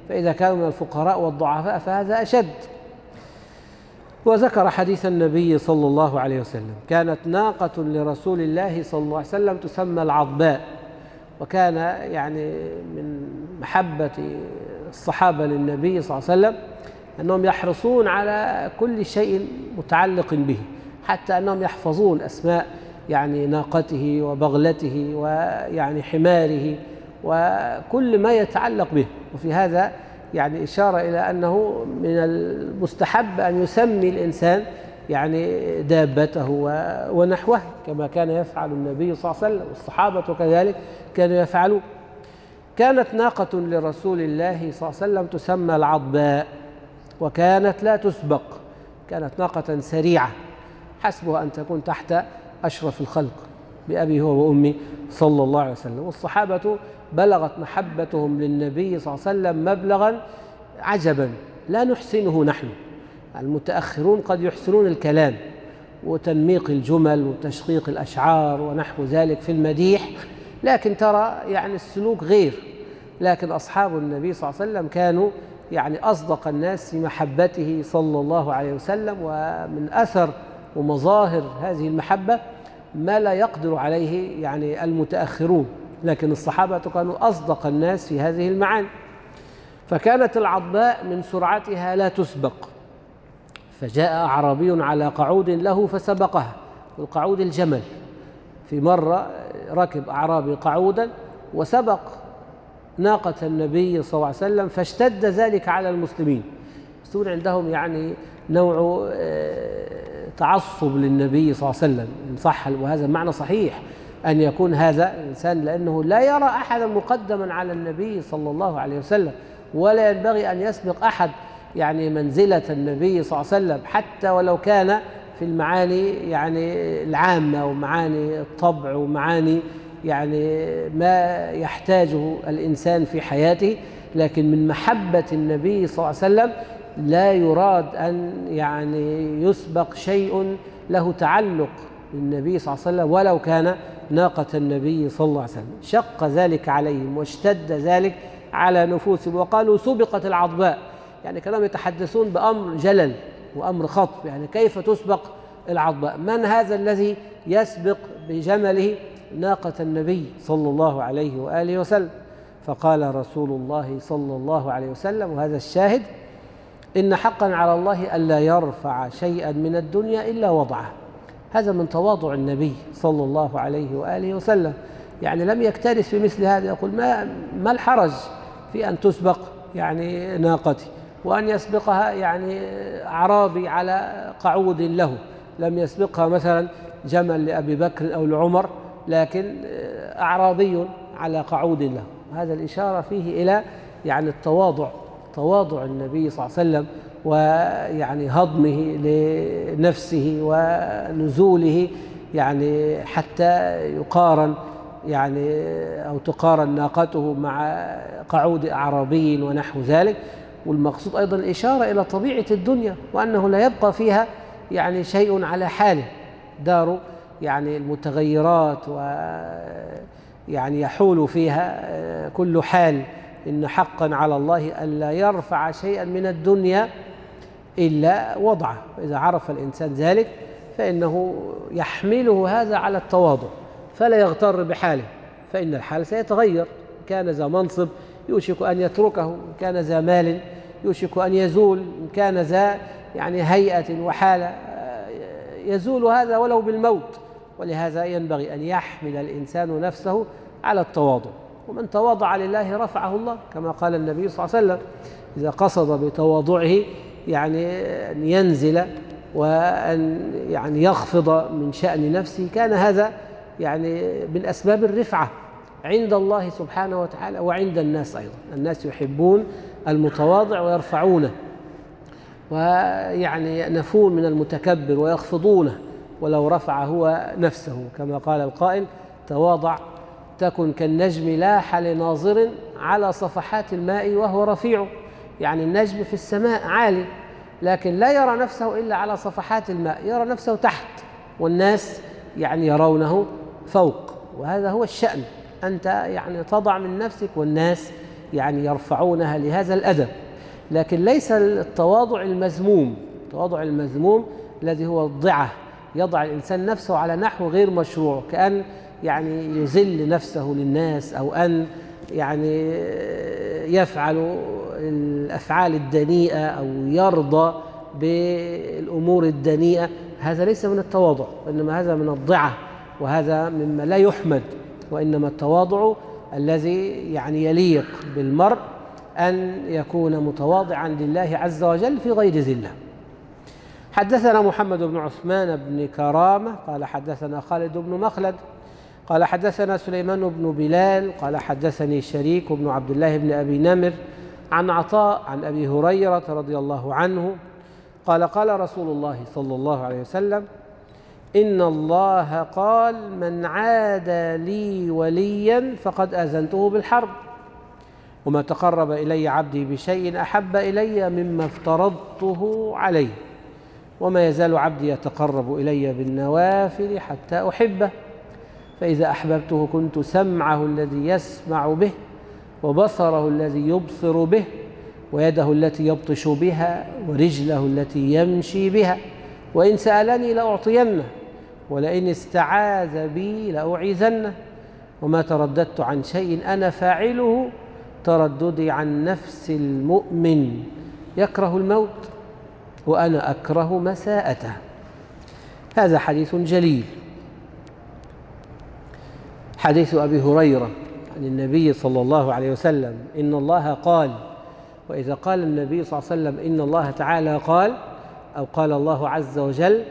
فإذا كانوا من الفقراء والضعفاء فهذا أشد. وذكر حديث النبي صلى الله عليه وسلم كانت ناقة لرسول الله صلى الله عليه وسلم تسمى العضباء وكان يعني من محبة الصحابة للنبي صلى الله عليه وسلم أنهم يحرصون على كل شيء متعلق به حتى أنهم يحفظون أسماء يعني ناقته وبغلته ويعني حماره وكل ما يتعلق به. وفي هذا يعني إشارة إلى أنه من المستحب أن يسمي الإنسان يعني دابته ونحوه كما كان يفعل النبي صلى الله عليه وسلم والصحابة كذلك كانوا يفعلون. كانت ناقة لرسول الله صلى الله عليه وسلم تسمى العضباء. وكانت لا تسبق كانت ناقة سريعة حسبها أن تكون تحت أشرف الخلق بأبي هو وأمي صلى الله عليه وسلم. والصحابة بلغت محبتهم للنبي صلى الله عليه وسلم مبلغا عجبا لا نحسنه نحن المتأخرون قد يحسنون الكلام وتنميق الجمل وتشقيق الأشعار ونحو ذلك في المديح لكن ترى يعني السلوك غير لكن أصحاب النبي صلى الله عليه وسلم كانوا يعني أصدق الناس في محبته صلى الله عليه وسلم ومن أثر ومظاهر هذه المحبة ما لا يقدر عليه يعني المتأخرون لكن الصحابة كانوا أصدق الناس في هذه المعاني. فكانت العضباء من سرعتها لا تسبق. فجاء أعرابي على قعود له فسبقها القعود الجمل. في مرة ركب أعرابي قعودا وسبق ناقة النبي صلى الله عليه وسلم فاشتد ذلك على المسلمين. المسلمون عندهم يعني نوع آه، تعصب للنبي صلى الله عليه وسلم. إن صح وهذا معنى صحيح. أن يكون هذا الإنسان لأنه لا يرى أحدا مقدما على النبي صلى الله عليه وسلم ولا ينبغي أن يسبق أحد يعني منزلة النبي صلى الله عليه وسلم حتى ولو كان في المعاني يعني العامة ومعاني الطبع ومعاني يعني ما يحتاجه الإنسان في حياته لكن من محبة النبي صلى الله عليه وسلم لا يراد أن يعني يسبق شيء له تعلق بالنبي صلى الله عليه وسلم ولو كان ناقة النبي صلى الله عليه وسلم. شق ذلك عليهم واشتد ذلك على نفوسهم وقالوا سبقت العضباء. يعني كانوا يتحدثون بأمر جلل وأمر خطب يعني كيف تسبق العضباء؟ من هذا الذي يسبق بجمله ناقة النبي صلى الله عليه وآله وسلم. فقال رسول الله صلى الله عليه وسلم وهذا الشاهد إن حقا على الله ألا يرفع شيئا من الدنيا إلا وضعه. هذا من تواضع النبي صلى الله عليه وآله وسلم. يعني لم يكترث بمثل هذا يقول ما, ما الحرج في أن تسبق يعني ناقتي وأن يسبقها يعني أعرابي على قعود له. لم يسبقها مثلا جمل لأبي بكر أو لعمر لكن أعرابي على قعود له هذا الإشارة فيه إلى يعني التواضع تواضع النبي صلى الله عليه وسلم ويعني هضمه لنفسه ونزوله يعني حتى يقارن يعني أو تقارن ناقته مع قعود أعرابي ونحو ذلك. والمقصود أيضا الإشارة إلى طبيعة الدنيا وأنه لا يبقى فيها يعني شيء على حاله. دار يعني المتغيرات و يعني يحول فيها كل حال إن حقا على الله ألا يرفع شيئا من الدنيا إلا وضعه. إذا عرف الإنسان ذلك فإنه يحمله هذا على التواضع فلا يغتر بحاله فإن الحال سيتغير. كان ذا منصب يوشك أن يتركه كان ذا مال يوشك أن يزول كان ذا يعني هيئة وحالة يزول هذا ولو بالموت. ولهذا ينبغي أن يحمل الإنسان نفسه على التواضع. ومن تواضع لله رفعه الله كما قال النبي صلى الله عليه وسلم إذا قصد بتواضعه يعني أن ينزل وأن يعني يخفض من شأن نفسه. كان هذا يعني من أسباب الرفعة عند الله سبحانه وتعالى وعند الناس أيضا. الناس يحبون المتواضع ويرفعونه ويعني يأنفون من المتكبر ويخفضونه. ولو رفع هو نفسه كما قال القائل تواضع تكن كالنجم لاح لناظر على صفحات الماء وهو رفيع. يعني النجم في السماء عالي لكن لا يرى نفسه إلا على صفحات الماء يرى نفسه تحت والناس يعني يرونه فوق. وهذا هو الشأن أنت يعني تضع من نفسك والناس يعني يرفعونها لهذا الأدب. لكن ليس التواضع المذموم التواضع المذموم الذي هو الضعة يضع الإنسان نفسه على نحو غير مشروع كأن يعني يذل نفسه للناس أو أن يعني يفعل الأفعال الدنيئة أو يرضى بالأمور الدنيئة. هذا ليس من التواضع وإنما هذا من الضعة وهذا مما لا يحمد وإنما التواضع الذي يعني يليق بالمرء أن يكون متواضعا لله عز وجل في غير ذلة. حدثنا محمد بن عثمان بن كرامة قال حدثنا خالد بن مخلد قال حدثنا سليمان بن بلال قال حدثني شريك بن عبد الله بن أبي نمر عن عطاء عن أبي هريرة رضي الله عنه قال قال رسول الله صلى الله عليه وسلم إن الله قال من عادى لي وليا فقد أذنته بالحرب وما تقرب إلي عبدي بشيء أحب إلي مما افترضته عليه. وما يزال عبدي يتقرب إلي بالنوافل حتى أحبه فإذا أحببته كنت سمعه الذي يسمع به وبصره الذي يبصر به ويده التي يبطش بها ورجله التي يمشي بها وإن سألني لأعطينه ولئن استعاذ بي لأعيذنه وما ترددت عن شيء أنا فاعله ترددي عن نفس المؤمن يكره الموت. وأنا أكره مساءته. هذا حديث جليل. حديث أبي هريرة عن النبي صلى الله عليه وسلم إن الله قال وإذا قال النبي صلى الله عليه وسلم إن الله تعالى قال أو قال الله عز وجل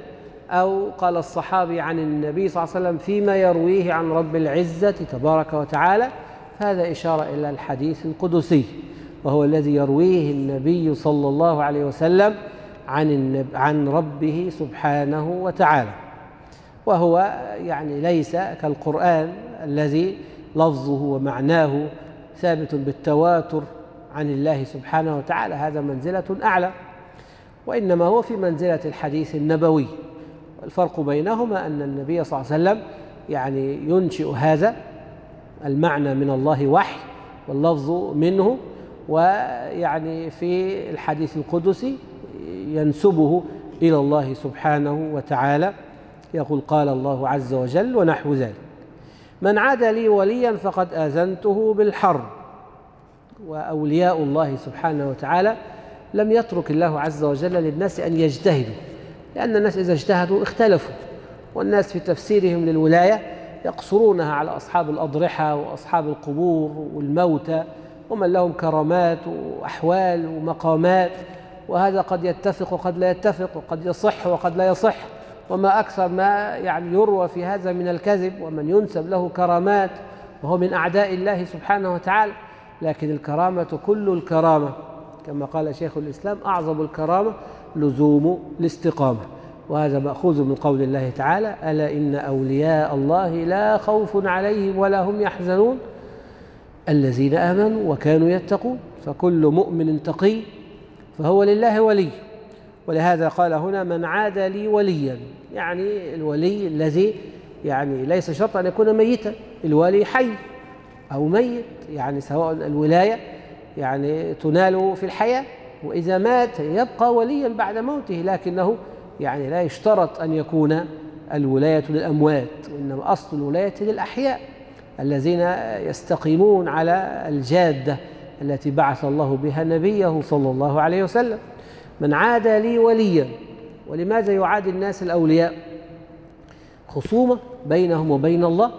أو قال الصحابي عن النبي صلى الله عليه وسلم فيما يرويه عن رب العزة تبارك وتعالى فهذا إشارة إلى الحديث القدسي وهو الذي يرويه النبي صلى الله عليه وسلم عن عن ربه سبحانه وتعالى. وهو يعني ليس كالقرآن الذي لفظه ومعناه ثابت بالتواتر عن الله سبحانه وتعالى. هذا منزلة أعلى. وإنما هو في منزلة الحديث النبوي. الفرق بينهما أن النبي صلى الله عليه وسلم يعني ينشئ هذا المعنى من الله وحي واللفظ منه. ويعني في الحديث القدسي ينسبه إلى الله سبحانه وتعالى. يقول قال الله عز وجل ونحو ذلك. من عاد لي وليا فقد آذنته بالحرب وأولياء الله سبحانه وتعالى لم يترك الله عز وجل للناس أن يجتهدوا لأن الناس إذا اجتهدوا اختلفوا. والناس في تفسيرهم للولاية يقصرونها على أصحاب الأضرحة وأصحاب القبور والموتى ومن لهم كرامات وأحوال ومقامات. وهذا قد يتفق وقد لا يتفق وقد يصح وقد لا يصح. وما أكثر ما يعني يروى في هذا من الكذب ومن ينسب له كرامات وهو من أعداء الله سبحانه وتعالى. لكن الكرامة كل الكرامة كما قال شيخ الإسلام أعظم الكرامة لزوم الاستقامة. وهذا مأخوذ من قول الله تعالى ألا إن أولياء الله لا خوف عليهم ولا هم يحزنون. الذين آمنوا وكانوا يتقون. فكل مؤمن تقي فهو لله ولي. ولهذا قال هنا من عاد لي وليا. يعني الولي الذي يعني ليس شرط أن يكون ميتا. الولي حي أو ميت. يعني سواء الولاية يعني تنال في الحياة. وإذا مات يبقى وليا بعد موته. لكنه يعني لا يشترط أن يكون الولاية للأموات. وإنما أصل الولاية للأحياء. الذين يستقيمون على الجادة. التي بعث الله بها نبيه صلى الله عليه وسلم. من عاد لي وليا ولماذا يعادي الناس الأولياء؟ خصومة بينهم وبين الله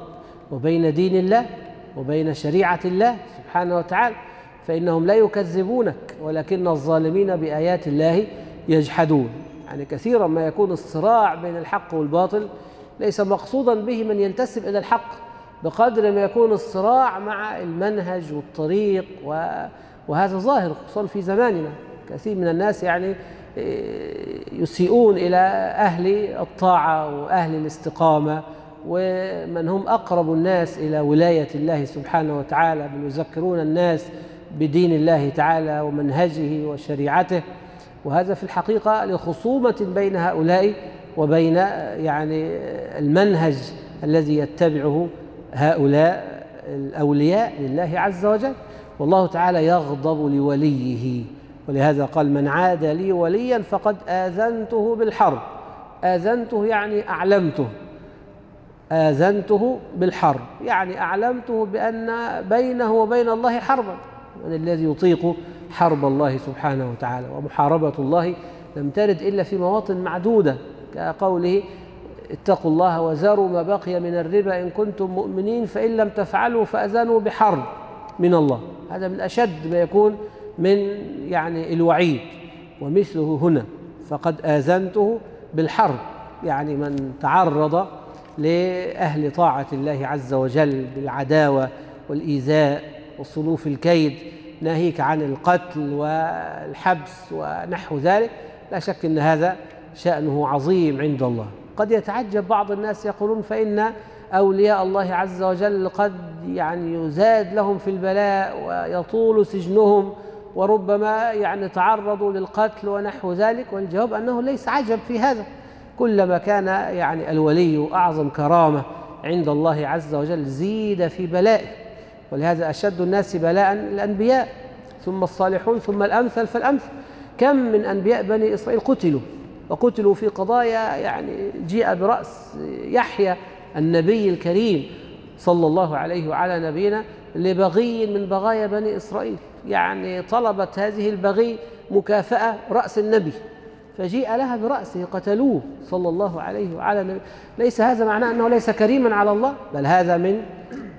وبين دين الله وبين شريعة الله سبحانه وتعالى. فإنهم لا يكذبونك ولكن الظالمين بآيات الله يجحدون. يعني كثيرا ما يكون الصراع بين الحق والباطل ليس مقصودا به من ينتسب إلى الحق. بقدر ما يكون الصراع مع المنهج والطريق وهذا ظاهر خصوصا في زماننا. كثير من الناس يعني يسيئون إلى أهل الطاعة وأهل الاستقامة ومن هم أقرب الناس إلى ولاية الله سبحانه وتعالى من يذكرون الناس بدين الله تعالى ومنهجه وشريعته. وهذا في الحقيقة لخصومة بين هؤلاء وبين يعني المنهج الذي يتبعه هؤلاء الأولياء لله عز وجل. والله تعالى يغضب لوليه. ولهذا قال من عاد لي وليا فقد آذنته بالحرب. آذنته يعني أعلمته. آذنته بالحرب. يعني أعلمته بأن بينه وبين الله حربا. من الذي يطيق حرب الله سبحانه وتعالى؟ ومحاربة الله لم ترد إلا في مواطن معدودة كقوله اتقوا الله وزاروا ما بقي من الربا إن كنتم مؤمنين فإن لم تفعلوا فأذنوا بحرب من الله. هذا من أشد ما يكون من يعني الوعيد ومثله هنا فقد آذنته بالحرب. يعني من تعرض لأهل طاعة الله عز وجل بالعداوة والإيذاء وصنوف الكيد ناهيك عن القتل والحبس ونحو ذلك لا شك أن هذا شأنه عظيم عند الله. قد يتعجب بعض الناس يقولون فإن أولياء الله عز وجل قد يعني يزاد لهم في البلاء ويطول سجنهم وربما يعني تعرضوا للقتل ونحو ذلك والجواب أنه ليس عجب في هذا. كلما كان يعني الولي أعظم كرامة عند الله عز وجل زيد في بلائه ولهذا أشد الناس بلاء الأنبياء ثم الصالحون ثم الأمثل فالأمثل كم من أنبياء بني إسرائيل قتلوا؟ وقتلوا في قضايا يعني جيء برأس يحيى النبي الكريم صلى الله عليه وعلى نبينا لبغي من بغايا بني إسرائيل. يعني طلبت هذه البغي مكافأة رأس النبي فجيء لها برأسه قتلوه صلى الله عليه وعلى نبي. ليس هذا معناه أنه ليس كريما على الله؟ بل هذا من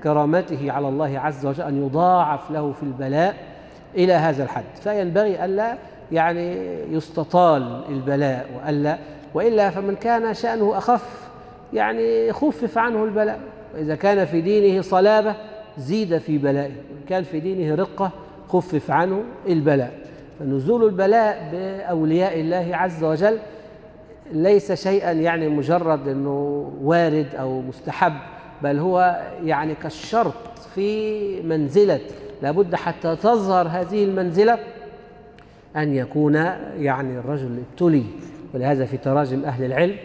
كرامته على الله عز وجل أن يضاعف له في البلاء إلى هذا الحد. فينبغي ألا يعني يستطال البلاء وألا وإلا فمن كان شأنه أخف يعني خفف عنه البلاء وإذا كان في دينه صلابة زيد في بلائه وإن كان في دينه رقة خفف عنه البلاء. فنزول البلاء بأولياء الله عز وجل ليس شيئا يعني مجرد أنه وارد أو مستحب بل هو يعني كالشرط في منزلة. لابد حتى تظهر هذه المنزلة أن يكون يعني الرجل ابتلي ولهذا في تراجم أهل العلم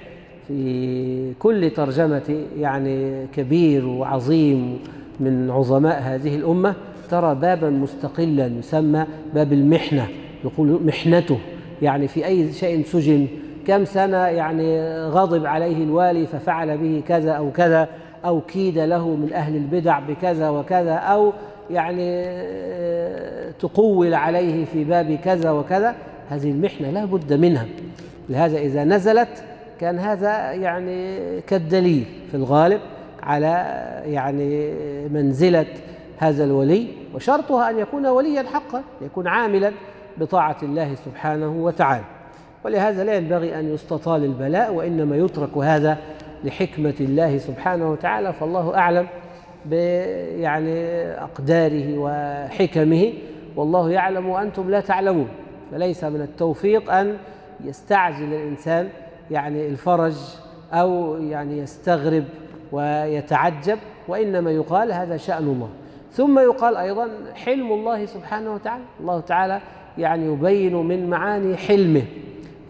في كل ترجمة يعني كبير وعظيم من عظماء هذه الأمة ترى بابا مستقلا يسمى باب المحنة يقول محنته. يعني في أي شيء سجن كم سنة يعني غضب عليه الوالي ففعل به كذا أو كذا أو كيد له من أهل البدع بكذا وكذا أو يعني تقول عليه في باب كذا وكذا هذه المحنة لا بد منها. لهذا إذا نزلت كان هذا يعني كالدليل في الغالب على يعني منزلة هذا الولي وشرطها أن يكون وليا حقا يكون عاملا بطاعة الله سبحانه وتعالى. ولهذا لا ينبغي أن يستطال البلاء وإنما يترك هذا لحكمة الله سبحانه وتعالى فالله أعلم يعني أقداره وحكمه. والله يعلم وأنتم لا تعلمون. فليس من التوفيق أن يستعجل الإنسان يعني الفرج أو يعني يستغرب ويتعجب وإنما يقال هذا شأن الله. ثم يقال أيضا حلم الله سبحانه وتعالى. الله تعالى يعني يبين من معاني حلمه.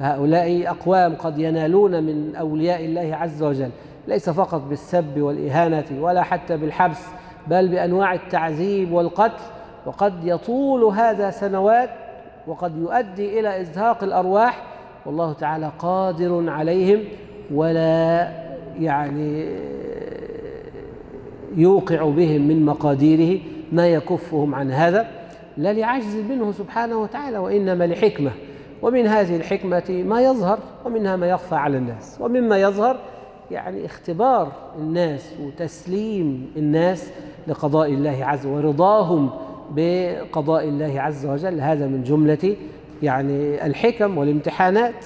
هؤلاء أقوام قد ينالون من أولياء الله عز وجل. ليس فقط بالسب والإهانة ولا حتى بالحبس بل بأنواع التعذيب والقتل. وقد يطول هذا سنوات وقد يؤدي إلى إزهاق الأرواح. والله تعالى قادر عليهم ولا يعني يوقع بهم من مقاديره ما يكفهم عن هذا. لا لعجز منه سبحانه وتعالى وإنما لحكمة. ومن هذه الحكمة ما يظهر ومنها ما يخفى على الناس. ومما يظهر يعني اختبار الناس وتسليم الناس لقضاء الله عز وجل ورضاهم بقضاء الله عز وجل. هذا من جملة يعني الحكم والامتحانات.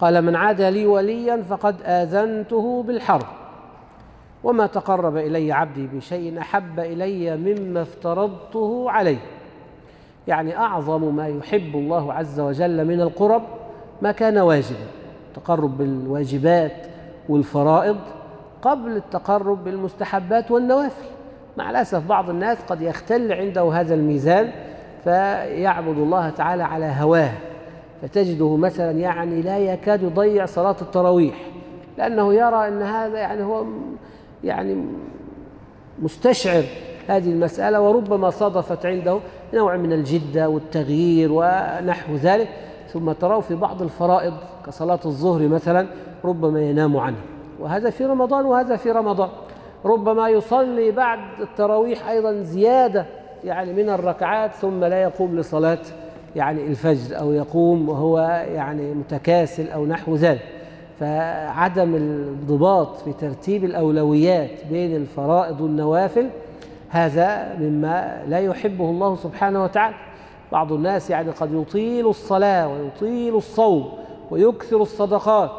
قال من عاد لي وليا فقد آذنته بالحرب وما تقرب إلي عبدي بشيء أحب إلي مما افترضته عليه. يعني أعظم ما يحب الله عز وجل من القرب ما كان واجبا. التقرب بالواجبات والفرائض قبل التقرب بالمستحبات والنوافل. مع الأسف بعض الناس قد يختل عنده هذا الميزان فيعبد الله تعالى على هواه. فتجده مثلا يعني لا يكاد يضيع صلاة التراويح لأنه يرى أن هذا يعني هو يعني مستشعر هذه المسألة وربما صادفت عنده نوع من الجدة والتغيير ونحو ذلك. ثم تراه في بعض الفرائض كصلاة الظهر مثلا ربما ينام عنها وهذا في رمضان وهذا في رمضان. ربما يصلي بعد التراويح أيضا زيادة يعني من الركعات ثم لا يقوم لصلاة يعني الفجر أو يقوم وهو يعني متكاسل أو نحو ذلك. فعدم الانضباط في ترتيب الأولويات بين الفرائض والنوافل هذا مما لا يحبه الله سبحانه وتعالى. بعض الناس يعني قد يطيل الصلاة ويطيل الصوم ويكثر الصدقات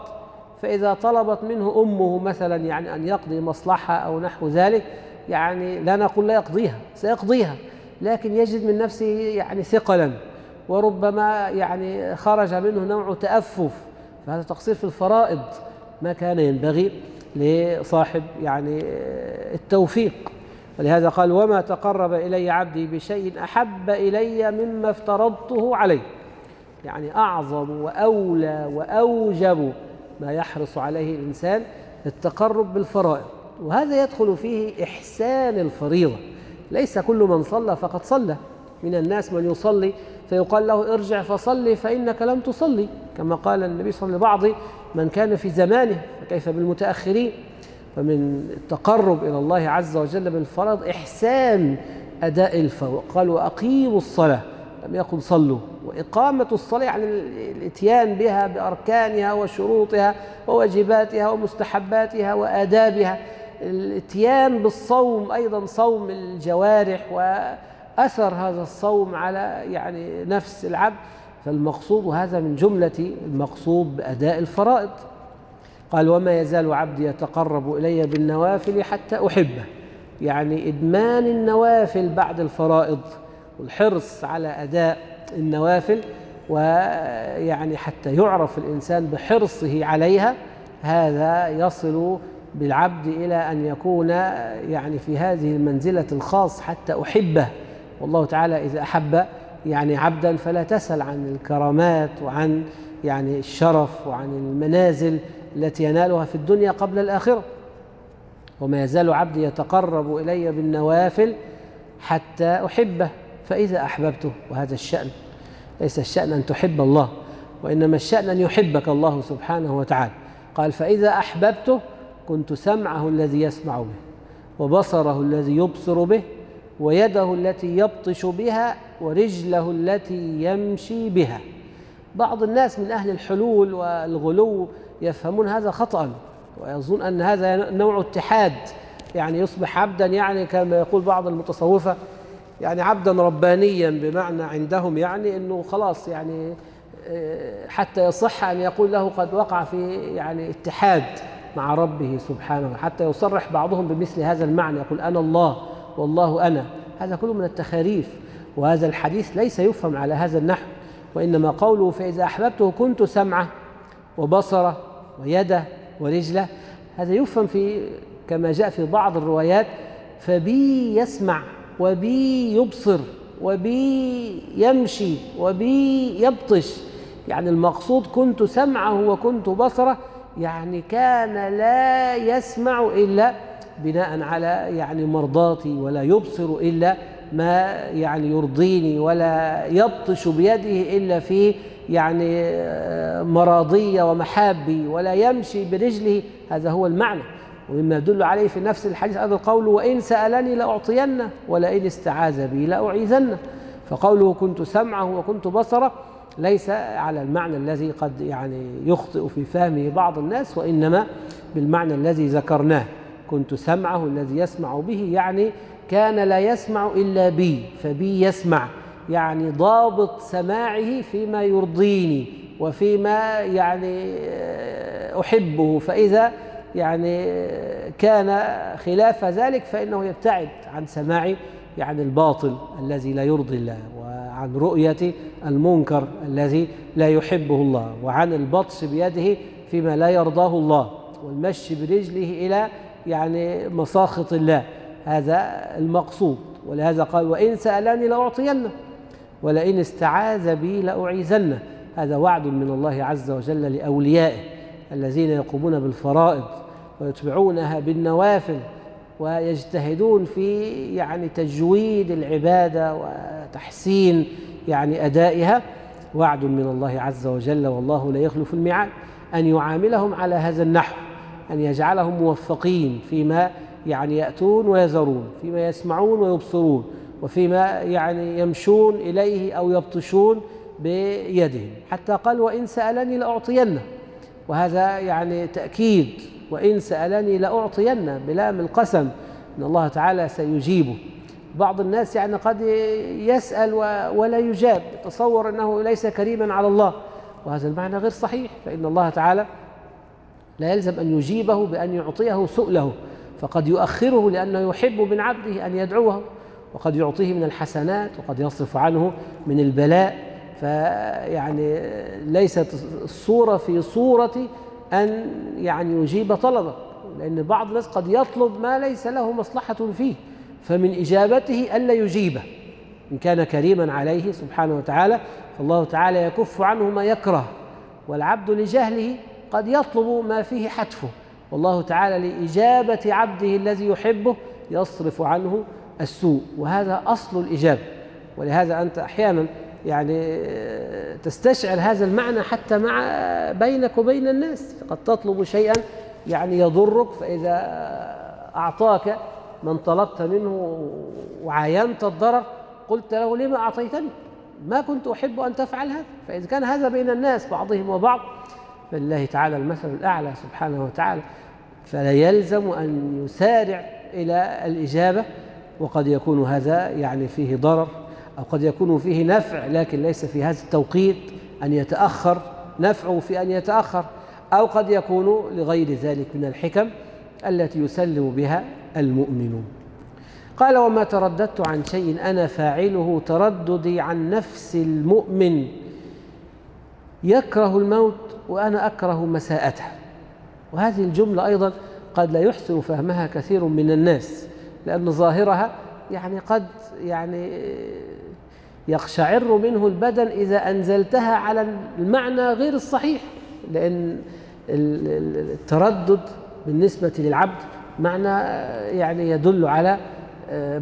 فإذا طلبت منه أمه مثلا يعني أن يقضي مصلحة أو نحو ذلك يعني لا نقول لا يقضيها سيقضيها لكن يجد من نفسه يعني ثقلا وربما يعني خرج منه نوع تأفف فهذا تقصير في الفرائض ما كان ينبغي لصاحب يعني التوفيق. ولهذا قال وما تقرب إلي عبدي بشيء أحب إلي مما افترضته عليه. يعني أعظم وأولى وأوجب ما يحرص عليه الإنسان التقرب بالفرائض. وهذا يدخل فيه إحسان الفريضة. ليس كل من صلى فقد صلى. من الناس من يصلي فيقال له ارجع فصلي فإنك لم تصلي. كما قال النبي صلى الله عليه وسلم لبعض من كان في زمانه فكيف بالمتأخرين؟ فمن التقرب إلى الله عز وجل بالفرض إحسان أداء الفرض قال وأقيموا الصلاة. لم يقل صلوا. وإقامة الصلاة يعني الإتيان بها بأركانها وشروطها وواجباتها ومستحباتها وآدابها. الإتيان بالصوم أيضا صوم الجوارح وأثر هذا الصوم على يعني نفس العبد. فالمقصود هذا من جملة المقصود بأداء الفرائض. قال وما يزال عبدي يتقرب إلي بالنوافل حتى أحبه. يعني إدمان النوافل بعد الفرائض والحرص على أداء النوافل ويعني حتى يعرف الإنسان بحرصه عليها هذا يصل بالعبد إلى أن يكون يعني في هذه المنزلة الخاص حتى أحبه. والله تعالى إذا أحب يعني عبدا فلا تسأل عن الكرامات وعن يعني الشرف وعن المنازل التي ينالها في الدنيا قبل الآخرة. وما يزال عبدي يتقرب إلي بالنوافل حتى أحبه فإذا أحببته وهذا الشأن. ليس الشأن أن تحب الله وإنما الشأن أن يحبك الله سبحانه وتعالى. قال فإذا أحببته كنت سمعه الذي يسمع به وبصره الذي يبصر به ويده التي يبطش بها ورجله التي يمشي بها. بعض الناس من أهل الحلول والغلو يفهمون هذا خطأ ويظن أن هذا نوع اتحاد يعني يصبح عبدا يعني كما يقول بعض المتصوفة يعني عبدا ربانيا بمعنى عندهم يعني أنه خلاص يعني آه، حتى يصح أن يقول له قد وقع في يعني اتحاد مع ربه سبحانه حتى يصرح بعضهم بمثل هذا المعنى يقول أنا الله والله أنا. هذا كله من التخاريف وهذا الحديث ليس يفهم على هذا النحو وإنما قوله فإذا أحببته كنت سمعه وبصره ويده ورجله. هذا يفهم في كما جاء في بعض الروايات فبي يسمع وبي يبصر وبي يمشي وبي يبطش. يعني المقصود كنت سمعه وكنت بصره يعني كان لا يسمع إلا بناء على يعني مرضاتي ولا يبصر إلا ما يعني يرضيني ولا يبطش بيده إلا في يعني آه، مراضية ومحابي ولا يمشي برجله. هذا هو المعنى. ومما يدل عليه في نفس الحديث هذا القول وإن سألني لأعطينه ولئن استعاذ بي لأعيذنه. فقوله كنت سمعه وكنت بصره ليس على المعنى الذي قد يعني يخطئ في فهمه بعض الناس وإنما بالمعنى الذي ذكرناه. كنت سمعه الذي يسمع به يعني كان لا يسمع إلا بي فبي يسمع. يعني ضابط سماعه فيما يرضيني وفيما يعني أحبه. فإذا يعني كان خلاف ذلك فإنه يبتعد عن سماع يعني الباطل الذي لا يرضي الله وعن رؤية المنكر الذي لا يحبه الله وعن البطش بيده فيما لا يرضاه الله والمشي برجله إلى يعني مساخط الله. هذا المقصود. ولهذا قال وإن سألني لأعطينه. ولئن استعاذ بي لأعيذنه. هذا وعد من الله عز وجل لأوليائه الذين يقومون بالفرائض ويتبعونها بالنوافل ويجتهدون في يعني تجويد العبادة وتحسين يعني أدائها. وعد من الله عز وجل والله لا يخلف الميعاد أن يعاملهم على هذا النحو أن يجعلهم موفقين فيما يعني يأتون ويذرون فيما يسمعون ويبصرون. وفيما يعني يمشون إليه أو يبطشون بيدهم. حتى قال وإن سألني لأعطينه. وهذا يعني تأكيد. وإن سألني لأعطينه بلام القسم. إن الله تعالى سيجيبه. بعض الناس يعني قد يسأل ولا يجاب. تصور أنه ليس كريما على الله. وهذا المعنى غير صحيح. فإن الله تعالى لا يلزم أن يجيبه بأن يعطيه سؤله. فقد يؤخره لأنه يحب من عبده أن يدعوه. وقد يعطيه من الحسنات وقد يصرف عنه من البلاء. فيعني ليست الصورة في صورة أن يعني يجيب طلبه لأن بعض الناس قد يطلب ما ليس له مصلحة فيه فمن إجابته ألا يجيبه. إن كان كريما عليه سبحانه وتعالى فالله تعالى يكف عنه ما يكره والعبد لجهله قد يطلب ما فيه حتفه. والله تعالى لإجابة عبده الذي يحبه يصرف عنه السوء وهذا أصل الإجابة ولهذا أنت أحيانا يعني تستشعر هذا المعنى حتى مع بينك وبين الناس. قد تطلب شيئا يعني يضرك فإذا أعطاك من طلبت منه وعاينت الضرر قلت له لما أعطيتني؟ ما كنت أحب أن تفعل هذا. فإذا كان هذا بين الناس بعضهم وبعض فلله تعالى المثل الأعلى سبحانه وتعالى. فلا يلزم أن يسارع إلى الإجابة. وقد يكون هذا يعني فيه ضرر أو قد يكون فيه نفع لكن ليس في هذا التوقيت أن يتأخر نفعه في أن يتأخر أو قد يكون لغير ذلك من الحكم التي يسلم بها المؤمنون. قال وما ترددت عن شيء أنا فاعله ترددي عن نفس المؤمن. يكره الموت وأنا أكره مساءته. وهذه الجملة أيضا قد لا يحسن فهمها كثير من الناس. لأن ظاهرها يعني قد يعني يقشعر منه البدن إذا أنزلتها على المعنى غير الصحيح لأن التردد بالنسبة للعبد معنى يعني يدل على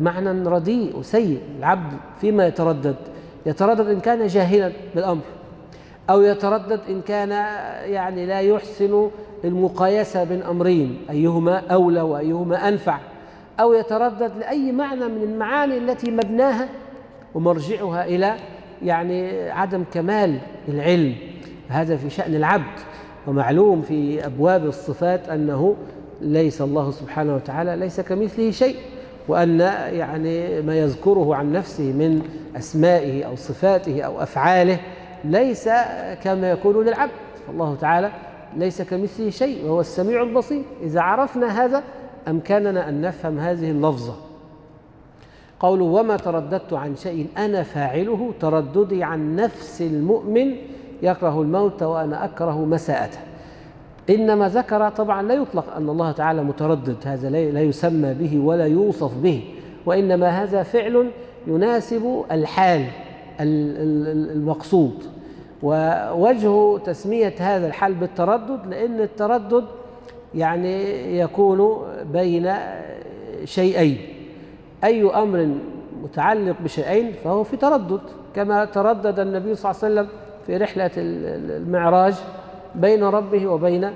معنى رديء وسيء. العبد فيما يتردد يتردد إن كان جاهلا بالأمر أو يتردد إن كان يعني لا يحسن المقايسة بين أمرين أيهما أولى وأيهما أنفع. أو يتردد لأي معنى من المعاني التي مبناها ومرجعها إلى يعني عدم كمال العلم. هذا في شأن العبد ومعلوم في أبواب الصفات أنه ليس الله سبحانه وتعالى ليس كمثله شيء وأن يعني ما يذكره عن نفسه من أسمائه أو صفاته أو أفعاله ليس كما يكون للعبد. فالله تعالى ليس كمثله شيء وهو السميع البصير. إذا عرفنا هذا أمكننا أن نفهم هذه اللفظة. قوله وما ترددت عن شيء أنا فاعله ترددي عن نفس المؤمن يكره الموت وأنا أكره مساءته. إنما ذكر طبعا لا يطلق أن الله تعالى متردد هذا لا يسمى به ولا يوصف به وإنما هذا فعل يناسب الحال المقصود. ووجه تسمية هذا الحال بالتردد لأن التردد يعني يكون بين شيئين. أي أمر متعلق بشيئين فهو في تردد كما تردد النبي صلى الله عليه وسلم في رحلة المعراج بين ربه وبين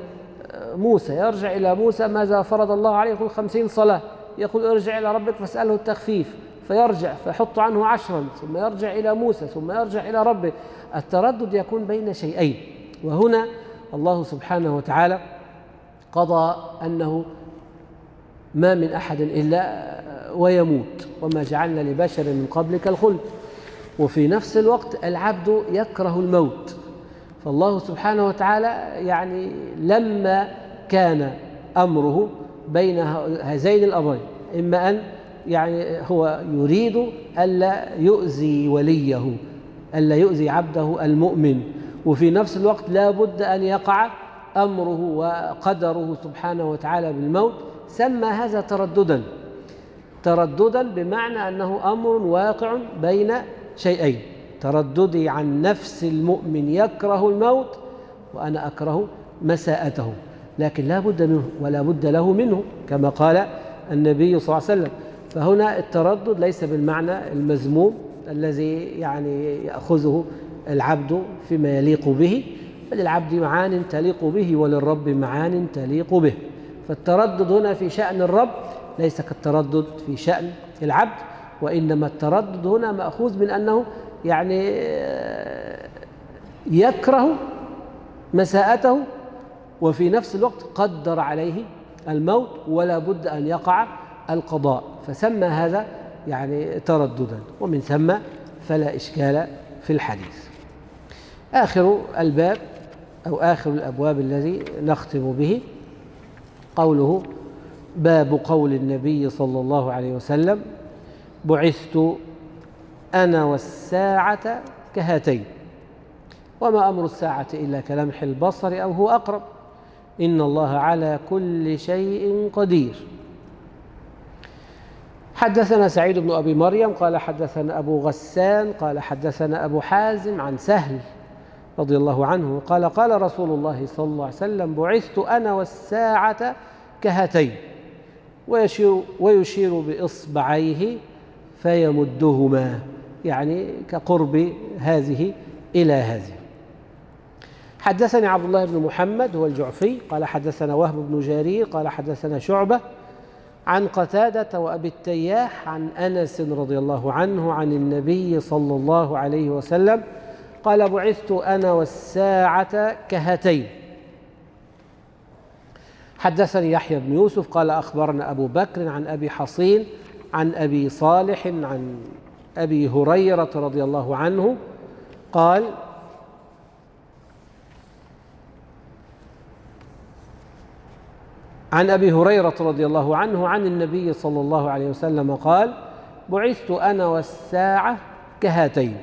موسى. يرجع إلى موسى ماذا فرض الله عليه؟ يقول خمسين صلاة. يقول ارجع إلى ربك فاسأله التخفيف. فيرجع فيحط عنه عشرا ثم يرجع إلى موسى ثم يرجع إلى ربه. التردد يكون بين شيئين. وهنا الله سبحانه وتعالى قضى أنه ما من أحد إلا ويموت وما جعلنا لبشر من قبلك الخلد وفي نفس الوقت العبد يكره الموت. فالله سبحانه وتعالى يعني لما كان أمره بين هذين الأمرين إما أن يعني هو يريد ألا يؤذي وليه ألا يؤذي عبده المؤمن. وفي نفس الوقت لا بد أن يقع أمره وقدره سبحانه وتعالى بالموت سمى هذا ترددا. ترددا بمعنى أنه أمر واقع بين شيئين. ترددي عن نفس المؤمن يكره الموت وأنا أكره مساءته. لكن لا بد منه ولا بد له منه كما قال النبي صلى الله عليه وسلم. فهنا التردد ليس بالمعنى المذموم الذي يعني يأخذه العبد فيما يليق به. فللعبد معان تليق به وللرب معان تليق به. فالتردد هنا في شأن الرب ليس كالتردد في شأن العبد وإنما التردد هنا مأخوذ من أنه يعني يكره مساءته وفي نفس الوقت قدر عليه الموت ولا بد أن يقع القضاء. فسمى هذا يعني ترددا ومن ثم فلا إشكال في الحديث. آخر الباب أو آخر الأبواب الذي نختم به قوله باب قول النبي صلى الله عليه وسلم بعثت أنا والساعة كهاتين وما أمر الساعة إلا كلمح البصر أو هو أقرب إن الله على كل شيء قدير حدثنا سعيد بن أبي مريم قال حدثنا أبو غسان قال حدثنا أبو حازم عن سهل رضي الله عنه قال قال رسول الله صلى الله عليه وسلم بعثت أنا والساعة كهاتين ويشير, ويشير بإصبعيه فيمدهما يعني كقرب هذه إلى هذه. حدثني عبد الله بن محمد هو الجعفي قال حدثنا وهب بن جرير قال حدثنا شعبة عن قتادة وأبي التياح عن أنس رضي الله عنه عن النبي صلى الله عليه وسلم قال بعثت أنا والساعة كهاتين. حدثني يحيى بن يوسف قال أخبرنا أبو بكر عن أبي حصين عن أبي صالح عن أبي هريرة رضي الله عنه قال عن أبي هريرة رضي الله عنه عن النبي صلى الله عليه وسلم قال بعثت أنا والساعة كهاتين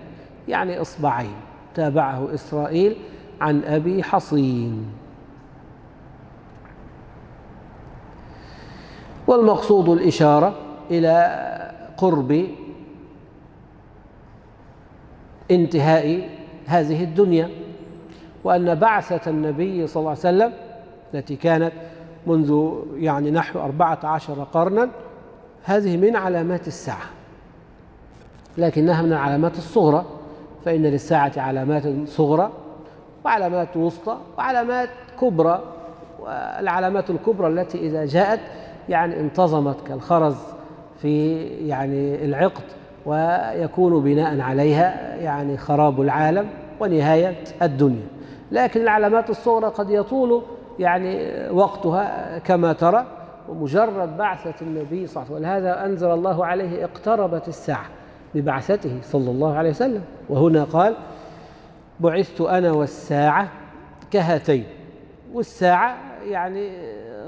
يعني إصبعين. تابعه إسرائيل عن أبي حصين. والمقصود الإشارة إلى قرب انتهاء هذه الدنيا وأن بعثة النبي صلى الله عليه وسلم التي كانت منذ يعني نحو أربعة عشر قرنا هذه من علامات الساعة لكنها من العلامات الصغرى. فإن للساعة علامات صغرى وعلامات وسطى وعلامات كبرى والعلامات الكبرى التي إذا جاءت يعني انتظمت كالخرز في يعني العقد ويكون بناء عليها يعني خراب العالم ونهاية الدنيا. لكن العلامات الصغرى قد يطول يعني وقتها كما ترى ومجرد بعثة النبي صلى الله عليه وسلم ولهذا أنزل الله عليه اقتربت الساعة ببعثته صلى الله عليه وسلم. وهنا قال بعثت أنا والساعة كهاتين. والساعة يعني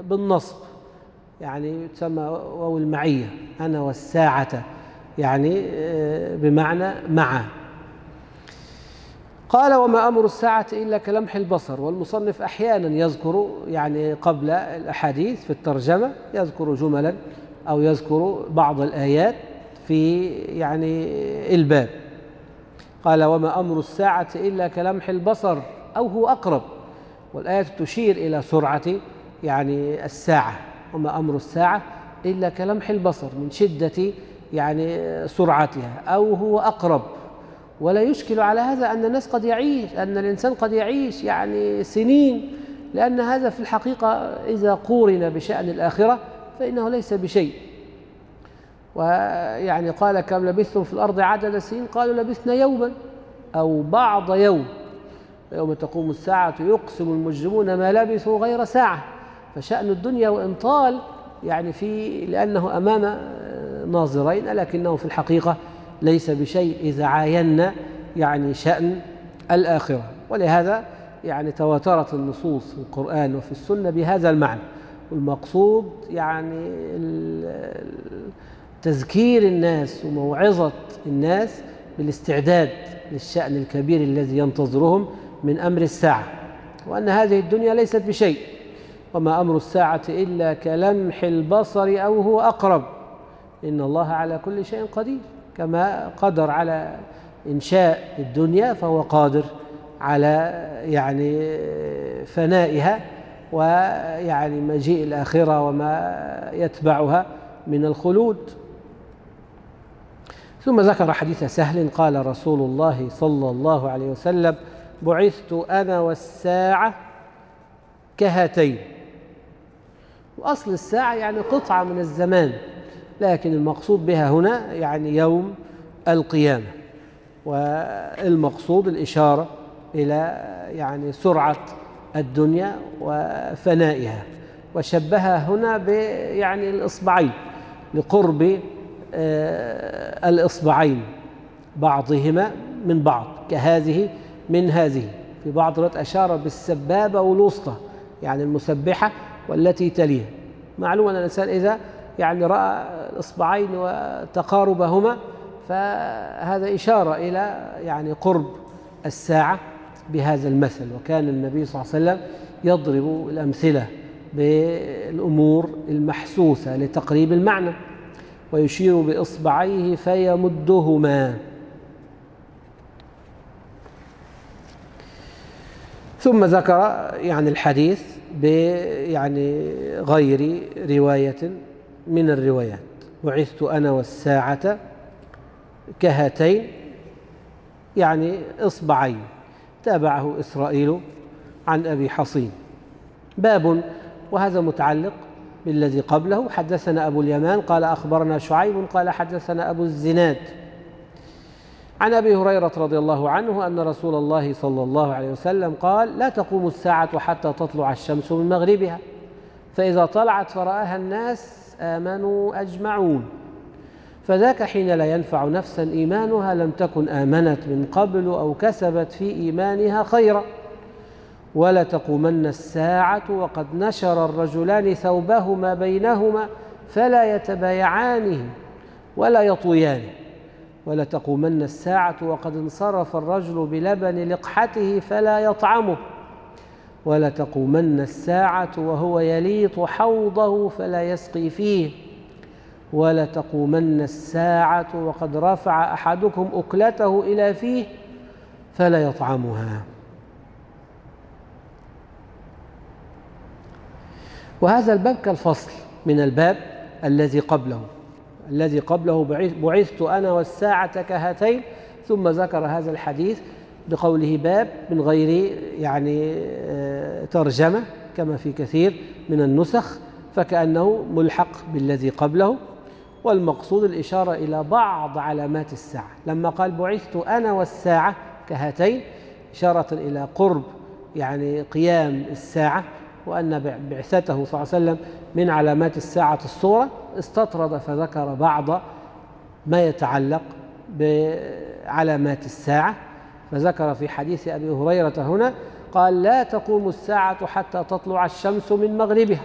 بالنصب يعني تسمى واو المعية أنا والساعة يعني آه، بمعنى مع قال وما أمر الساعة إلا كلمح البصر. والمصنف أحيانا يذكر يعني قبل الأحاديث في الترجمة يذكر جملا أو يذكر بعض الآيات في يعني الباب. قال وما أمر الساعة إلا كلمح البصر أو هو أقرب والآية تشير إلى سرعة يعني الساعة وما أمر الساعة إلا كلمح البصر من شدة يعني سرعتها أو هو أقرب ولا يشكل على هذا أن الناس قد يعيش أن الإنسان قد يعيش يعني سنين لأن هذا في الحقيقة إذا قورن بشأن الآخرة فإنه ليس بشيء ويعني قال كم لبثتم في الأرض عدد سنين؟ قالوا لبثنا يوما أو بعض يوم. يوم تقوم الساعة يقسم المجرمون ما لبثوا غير ساعة. فشأن الدنيا وإن طال يعني في لأنه أمام ناظرين لكنه في الحقيقة ليس بشيء إذا عاينا يعني شأن الآخرة. ولهذا يعني تواترت النصوص في القرآن وفي السنة بهذا المعنى. والمقصود يعني تذكير الناس وموعظة الناس بالاستعداد للشأن الكبير الذي ينتظرهم من أمر الساعة وأن هذه الدنيا ليست بشيء وما أمر الساعة إلا كلمح البصر أو هو أقرب إن الله على كل شيء قدير كما قدر على إنشاء الدنيا فهو قادر على يعني فنائها ويعني مجيء الآخرة وما يتبعها من الخلود. ثم ذكر حديث سهل قال رسول الله صلى الله عليه وسلم بعثت أنا والساعة كهاتين. وأصل الساعة يعني قطعة من الزمان لكن المقصود بها هنا يعني يوم القيامة. والمقصود الإشارة إلى يعني سرعة الدنيا وفنائها. وشبهها هنا يعني الإصبعين لقرب الإصبعين بعضهما من بعض كهذه من هذه. في بعض الوقت أشار بالسبابة والوسطى يعني المسبحة والتي تليها معلوم أن الإنسان إذا يعني رأى الإصبعين وتقاربهما فهذا إشارة إلى يعني قرب الساعة بهذا المثل. وكان النبي صلى الله عليه وسلم يضرب الأمثلة بالأمور المحسوسة لتقريب المعنى. ويشير بإصبعيه فيمدهما. ثم ذكر يعني الحديث يعني غير رواية من الروايات. بعثت أنا والساعة كهاتين يعني إصبعين. تابعه إسرائيل عن أبي حصين. باب وهذا متعلق بالذي قبله. حدثنا أبو اليمان قال أخبرنا شعيب قال حدثنا أبو الزناد. عن أبي هريرة رضي الله عنه أن رسول الله صلى الله عليه وسلم قال لا تقوم الساعة حتى تطلع الشمس من مغربها فإذا طلعت فرآها الناس آمنوا أجمعون. فذاك حين لا ينفع نفسا إيمانها لم تكن آمنت من قبل أو كسبت في إيمانها خيرا. ولا تقومن الساعة وقد نشر الرجلان ثوبهما بينهما فلا يتبايعانه ولا يطويانه. ولا تقومن الساعة وقد انصرف الرجل بلبن لقحته فلا يطعمه. ولا تقومن الساعة وهو يليط حوضه فلا يسقي فيه. ولا تقومن الساعة وقد رفع أحدكم أكلته إلى فيه فلا يطعمها. وهذا الباب كالفصل من الباب الذي قبله. الذي قبله بعثت أنا والساعة كهاتين ثم ذكر هذا الحديث بقوله باب من غير يعني آه، ترجمة كما في كثير من النسخ فكأنه ملحق بالذي قبله. والمقصود الإشارة إلى بعض علامات الساعة. لما قال بعثت أنا والساعة كهاتين إشارة إلى قرب يعني قيام الساعة وأن بعثته صلى الله عليه وسلم من علامات الساعة الصورة استطرد فذكر بعض ما يتعلق بعلامات الساعة. فذكر في حديث أبي هريرة هنا قال لا تقوم الساعة حتى تطلع الشمس من مغربها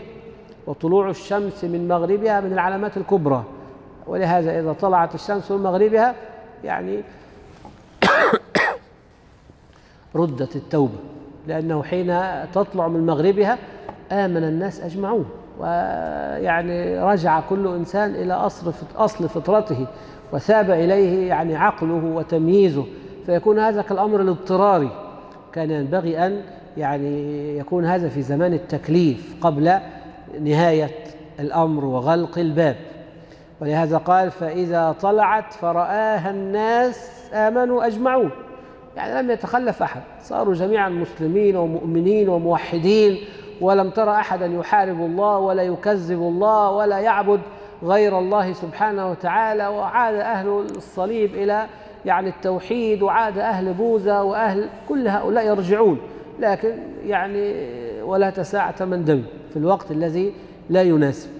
وطلوع الشمس من مغربها من العلامات الكبرى. ولهذا إذا طلعت الشمس من مغربها يعني ردت التوبة. لأنه حين تطلع من مغربها آمن الناس أجمعون. ويعني رجع كل إنسان إلى أصل أصل فطرته وثاب إليه يعني عقله وتمييزه. فيكون هذا كالأمر الاضطراري. كان ينبغي أن يعني يكون هذا في زمان التكليف قبل نهاية الأمر وغلق الباب. ولهذا قال فإذا طلعت فرآها الناس آمنوا أجمعون. يعني لم يتخلف أحد. صاروا جميعا مسلمين ومؤمنين وموحدين ولم ترى أحدا يحارب الله ولا يكذب الله ولا يعبد غير الله سبحانه وتعالى وعاد أهل الصليب إلى يعني التوحيد وعاد أهل بوذا وأهل كل هؤلاء يرجعون. لكن يعني ولا تساعة من دم في الوقت الذي لا يناسب.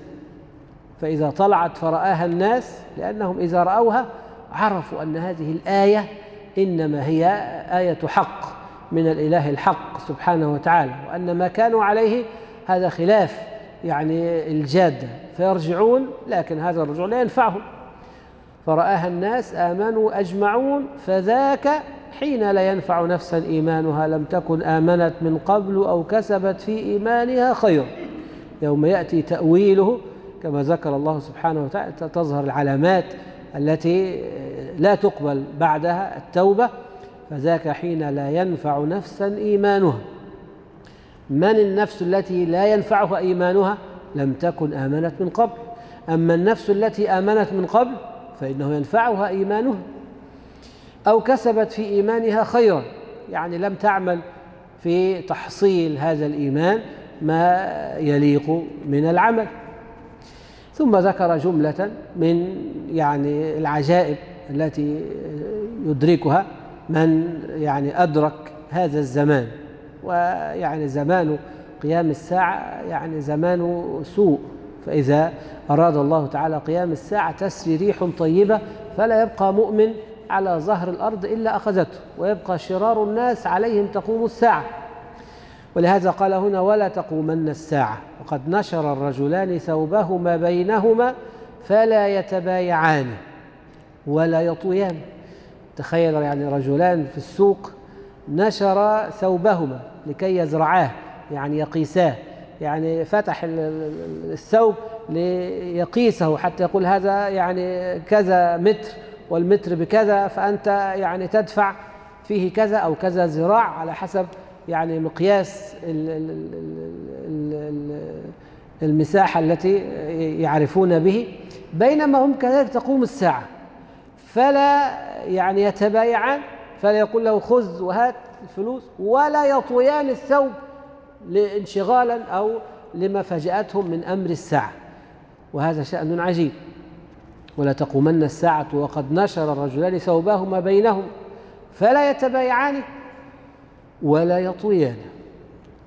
فإذا طلعت فرآها الناس لأنهم إذا رأوها عرفوا أن هذه الآية إنما هي آية حق من الإله الحق سبحانه وتعالى وأن ما كانوا عليه هذا خلاف يعني الجادة فيرجعون لكن هذا الرجوع لا ينفعهم. فرآها الناس آمنوا أجمعون فذاك حين لا ينفع نفسا إيمانها لم تكن آمنت من قبل أو كسبت في إيمانها خيرا يوم يأتي تأويله كما ذكر الله سبحانه وتعالى تظهر العلامات التي لا تقبل بعدها التوبة فذاك حين لا ينفع نفسا إيمانها. من النفس التي لا ينفعها إيمانها؟ لم تكن آمنت من قبل. أما النفس التي آمنت من قبل فإنه ينفعها إيمانها. أو كسبت في إيمانها خيرا يعني لم تعمل في تحصيل هذا الإيمان ما يليق من العمل. ثم ذكر جملة من يعني العجائب. التي يدركها من يعني أدرك هذا الزمان. ويعني زمان قيام الساعة يعني زمان سوء. فإذا أراد الله تعالى قيام الساعة تسري ريح طيبة فلا يبقى مؤمن على ظهر الأرض إلا أخذته ويبقى شرار الناس عليهم تقوم الساعة. ولهذا قال هنا ولا تقومن الساعة. وقد نشر الرجلان ثوبهما بينهما فلا يتبايعان. ولا يطويان. تخيل يعني رجلان في السوق نشر ثوبهما لكي يزرعاه يعني يقيساه يعني فتح الثوب ليقيسه حتى يقول هذا يعني كذا متر والمتر بكذا فأنت يعني تدفع فيه كذا أو كذا ذراع على حسب يعني مقياس المساحة التي يعرفون به. بينما هم كذلك تقوم الساعة. فلا يعني يتبايعان فلا يقول له خذ وهات الفلوس ولا يطويان الثوب لانشغالا أو لما فجأتهم من أمر الساعة. وهذا شأن عجيب. ولا تقومن الساعة وقد نشر الرجلان ثوبهما بينهم فلا يتبايعان ولا يطويان.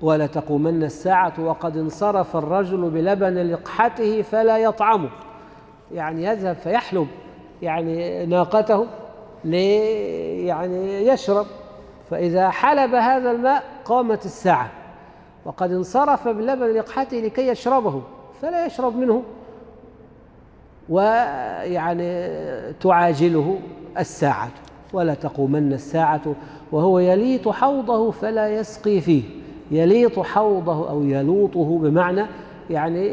ولا تقومن الساعة وقد انصرف الرجل بلبن لقحته فلا يطعمه. يعني يذهب فيحلب. يعني ناقته لي يعني يشرب. فإذا حلب هذا الماء قامت الساعة وقد انصرف بلبن لقحته لكي يشربه فلا يشرب منه ويعني تعاجله الساعة ولا تقومن الساعة وهو يليط حوضه فلا يسقي فيه. يليط حوضه أو يلوطه بمعنى يعني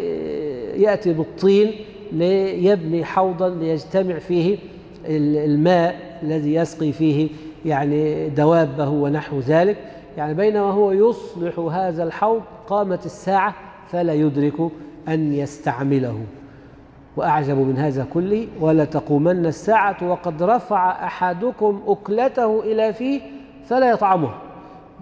يأتي بالطين ليبني حوضا ليجتمع فيه الماء الذي يسقي فيه يعني دوابه ونحو ذلك. يعني بينما هو يصلح هذا الحوض قامت الساعة فلا يدرك أن يستعمله. وأعجب من هذا كله ولا تقومن الساعة وقد رفع أحدكم أكلته إلى فيه فلا يطعمه.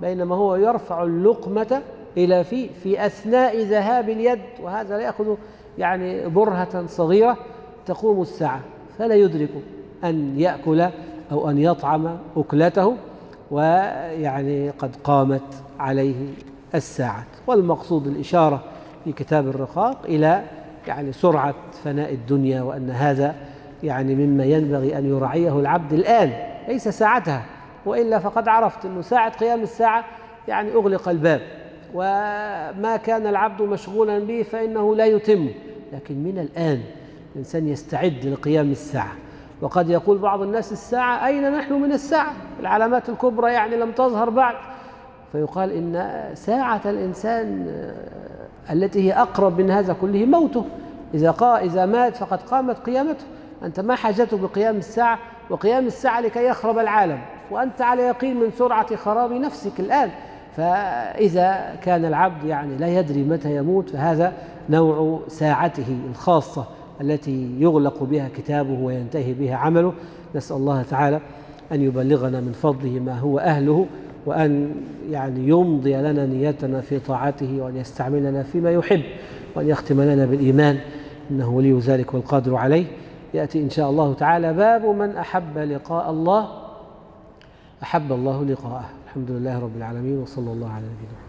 بينما هو يرفع اللقمة إلى فيه في أثناء ذهاب اليد وهذا لا يأخذ يعني برهة صغيرة تقوم الساعة فلا يدرك أن يأكل أو أن يطعم أكلته ويعني قد قامت عليه الساعة. والمقصود الإشارة في كتاب الرقاق إلى يعني سرعة فناء الدنيا وأن هذا يعني مما ينبغي أن يراعيه العبد الآن ليس ساعتها وإلا فقد عرفت أنه ساعة قيام الساعة يعني أغلق الباب. وما كان العبد مشغولا به فإنه لا يتم. لكن من الآن الإنسان يستعد لقيام الساعة. وقد يقول بعض الناس الساعة أين نحن من الساعة؟ العلامات الكبرى يعني لم تظهر بعد. فيقال إن ساعة الإنسان التي هي أقرب من هذا كله موته. إذا قا إذا مات فقد قامت قيامته. أنت ما حاجته بقيام الساعة؟ وقيام الساعة لكي يخرب العالم. وأنت على يقين من سرعة خراب نفسك الآن. فإذا كان العبد يعني لا يدري متى يموت فهذا نوع ساعته الخاصة التي يغلق بها كتابه وينتهي بها عمله. نسأل الله تعالى أن يبلغنا من فضله ما هو أهله وأن يعني يمضي لنا نيتنا في طاعته وأن يستعملنا فيما يحب وأن يختم لنا بالإيمان. إنه ولي ذلك والقادر عليه. يأتي إن شاء الله تعالى باب من أحب لقاء الله. أحب الله لقاءه. الحمد لله رب العالمين وصلى الله على نبينا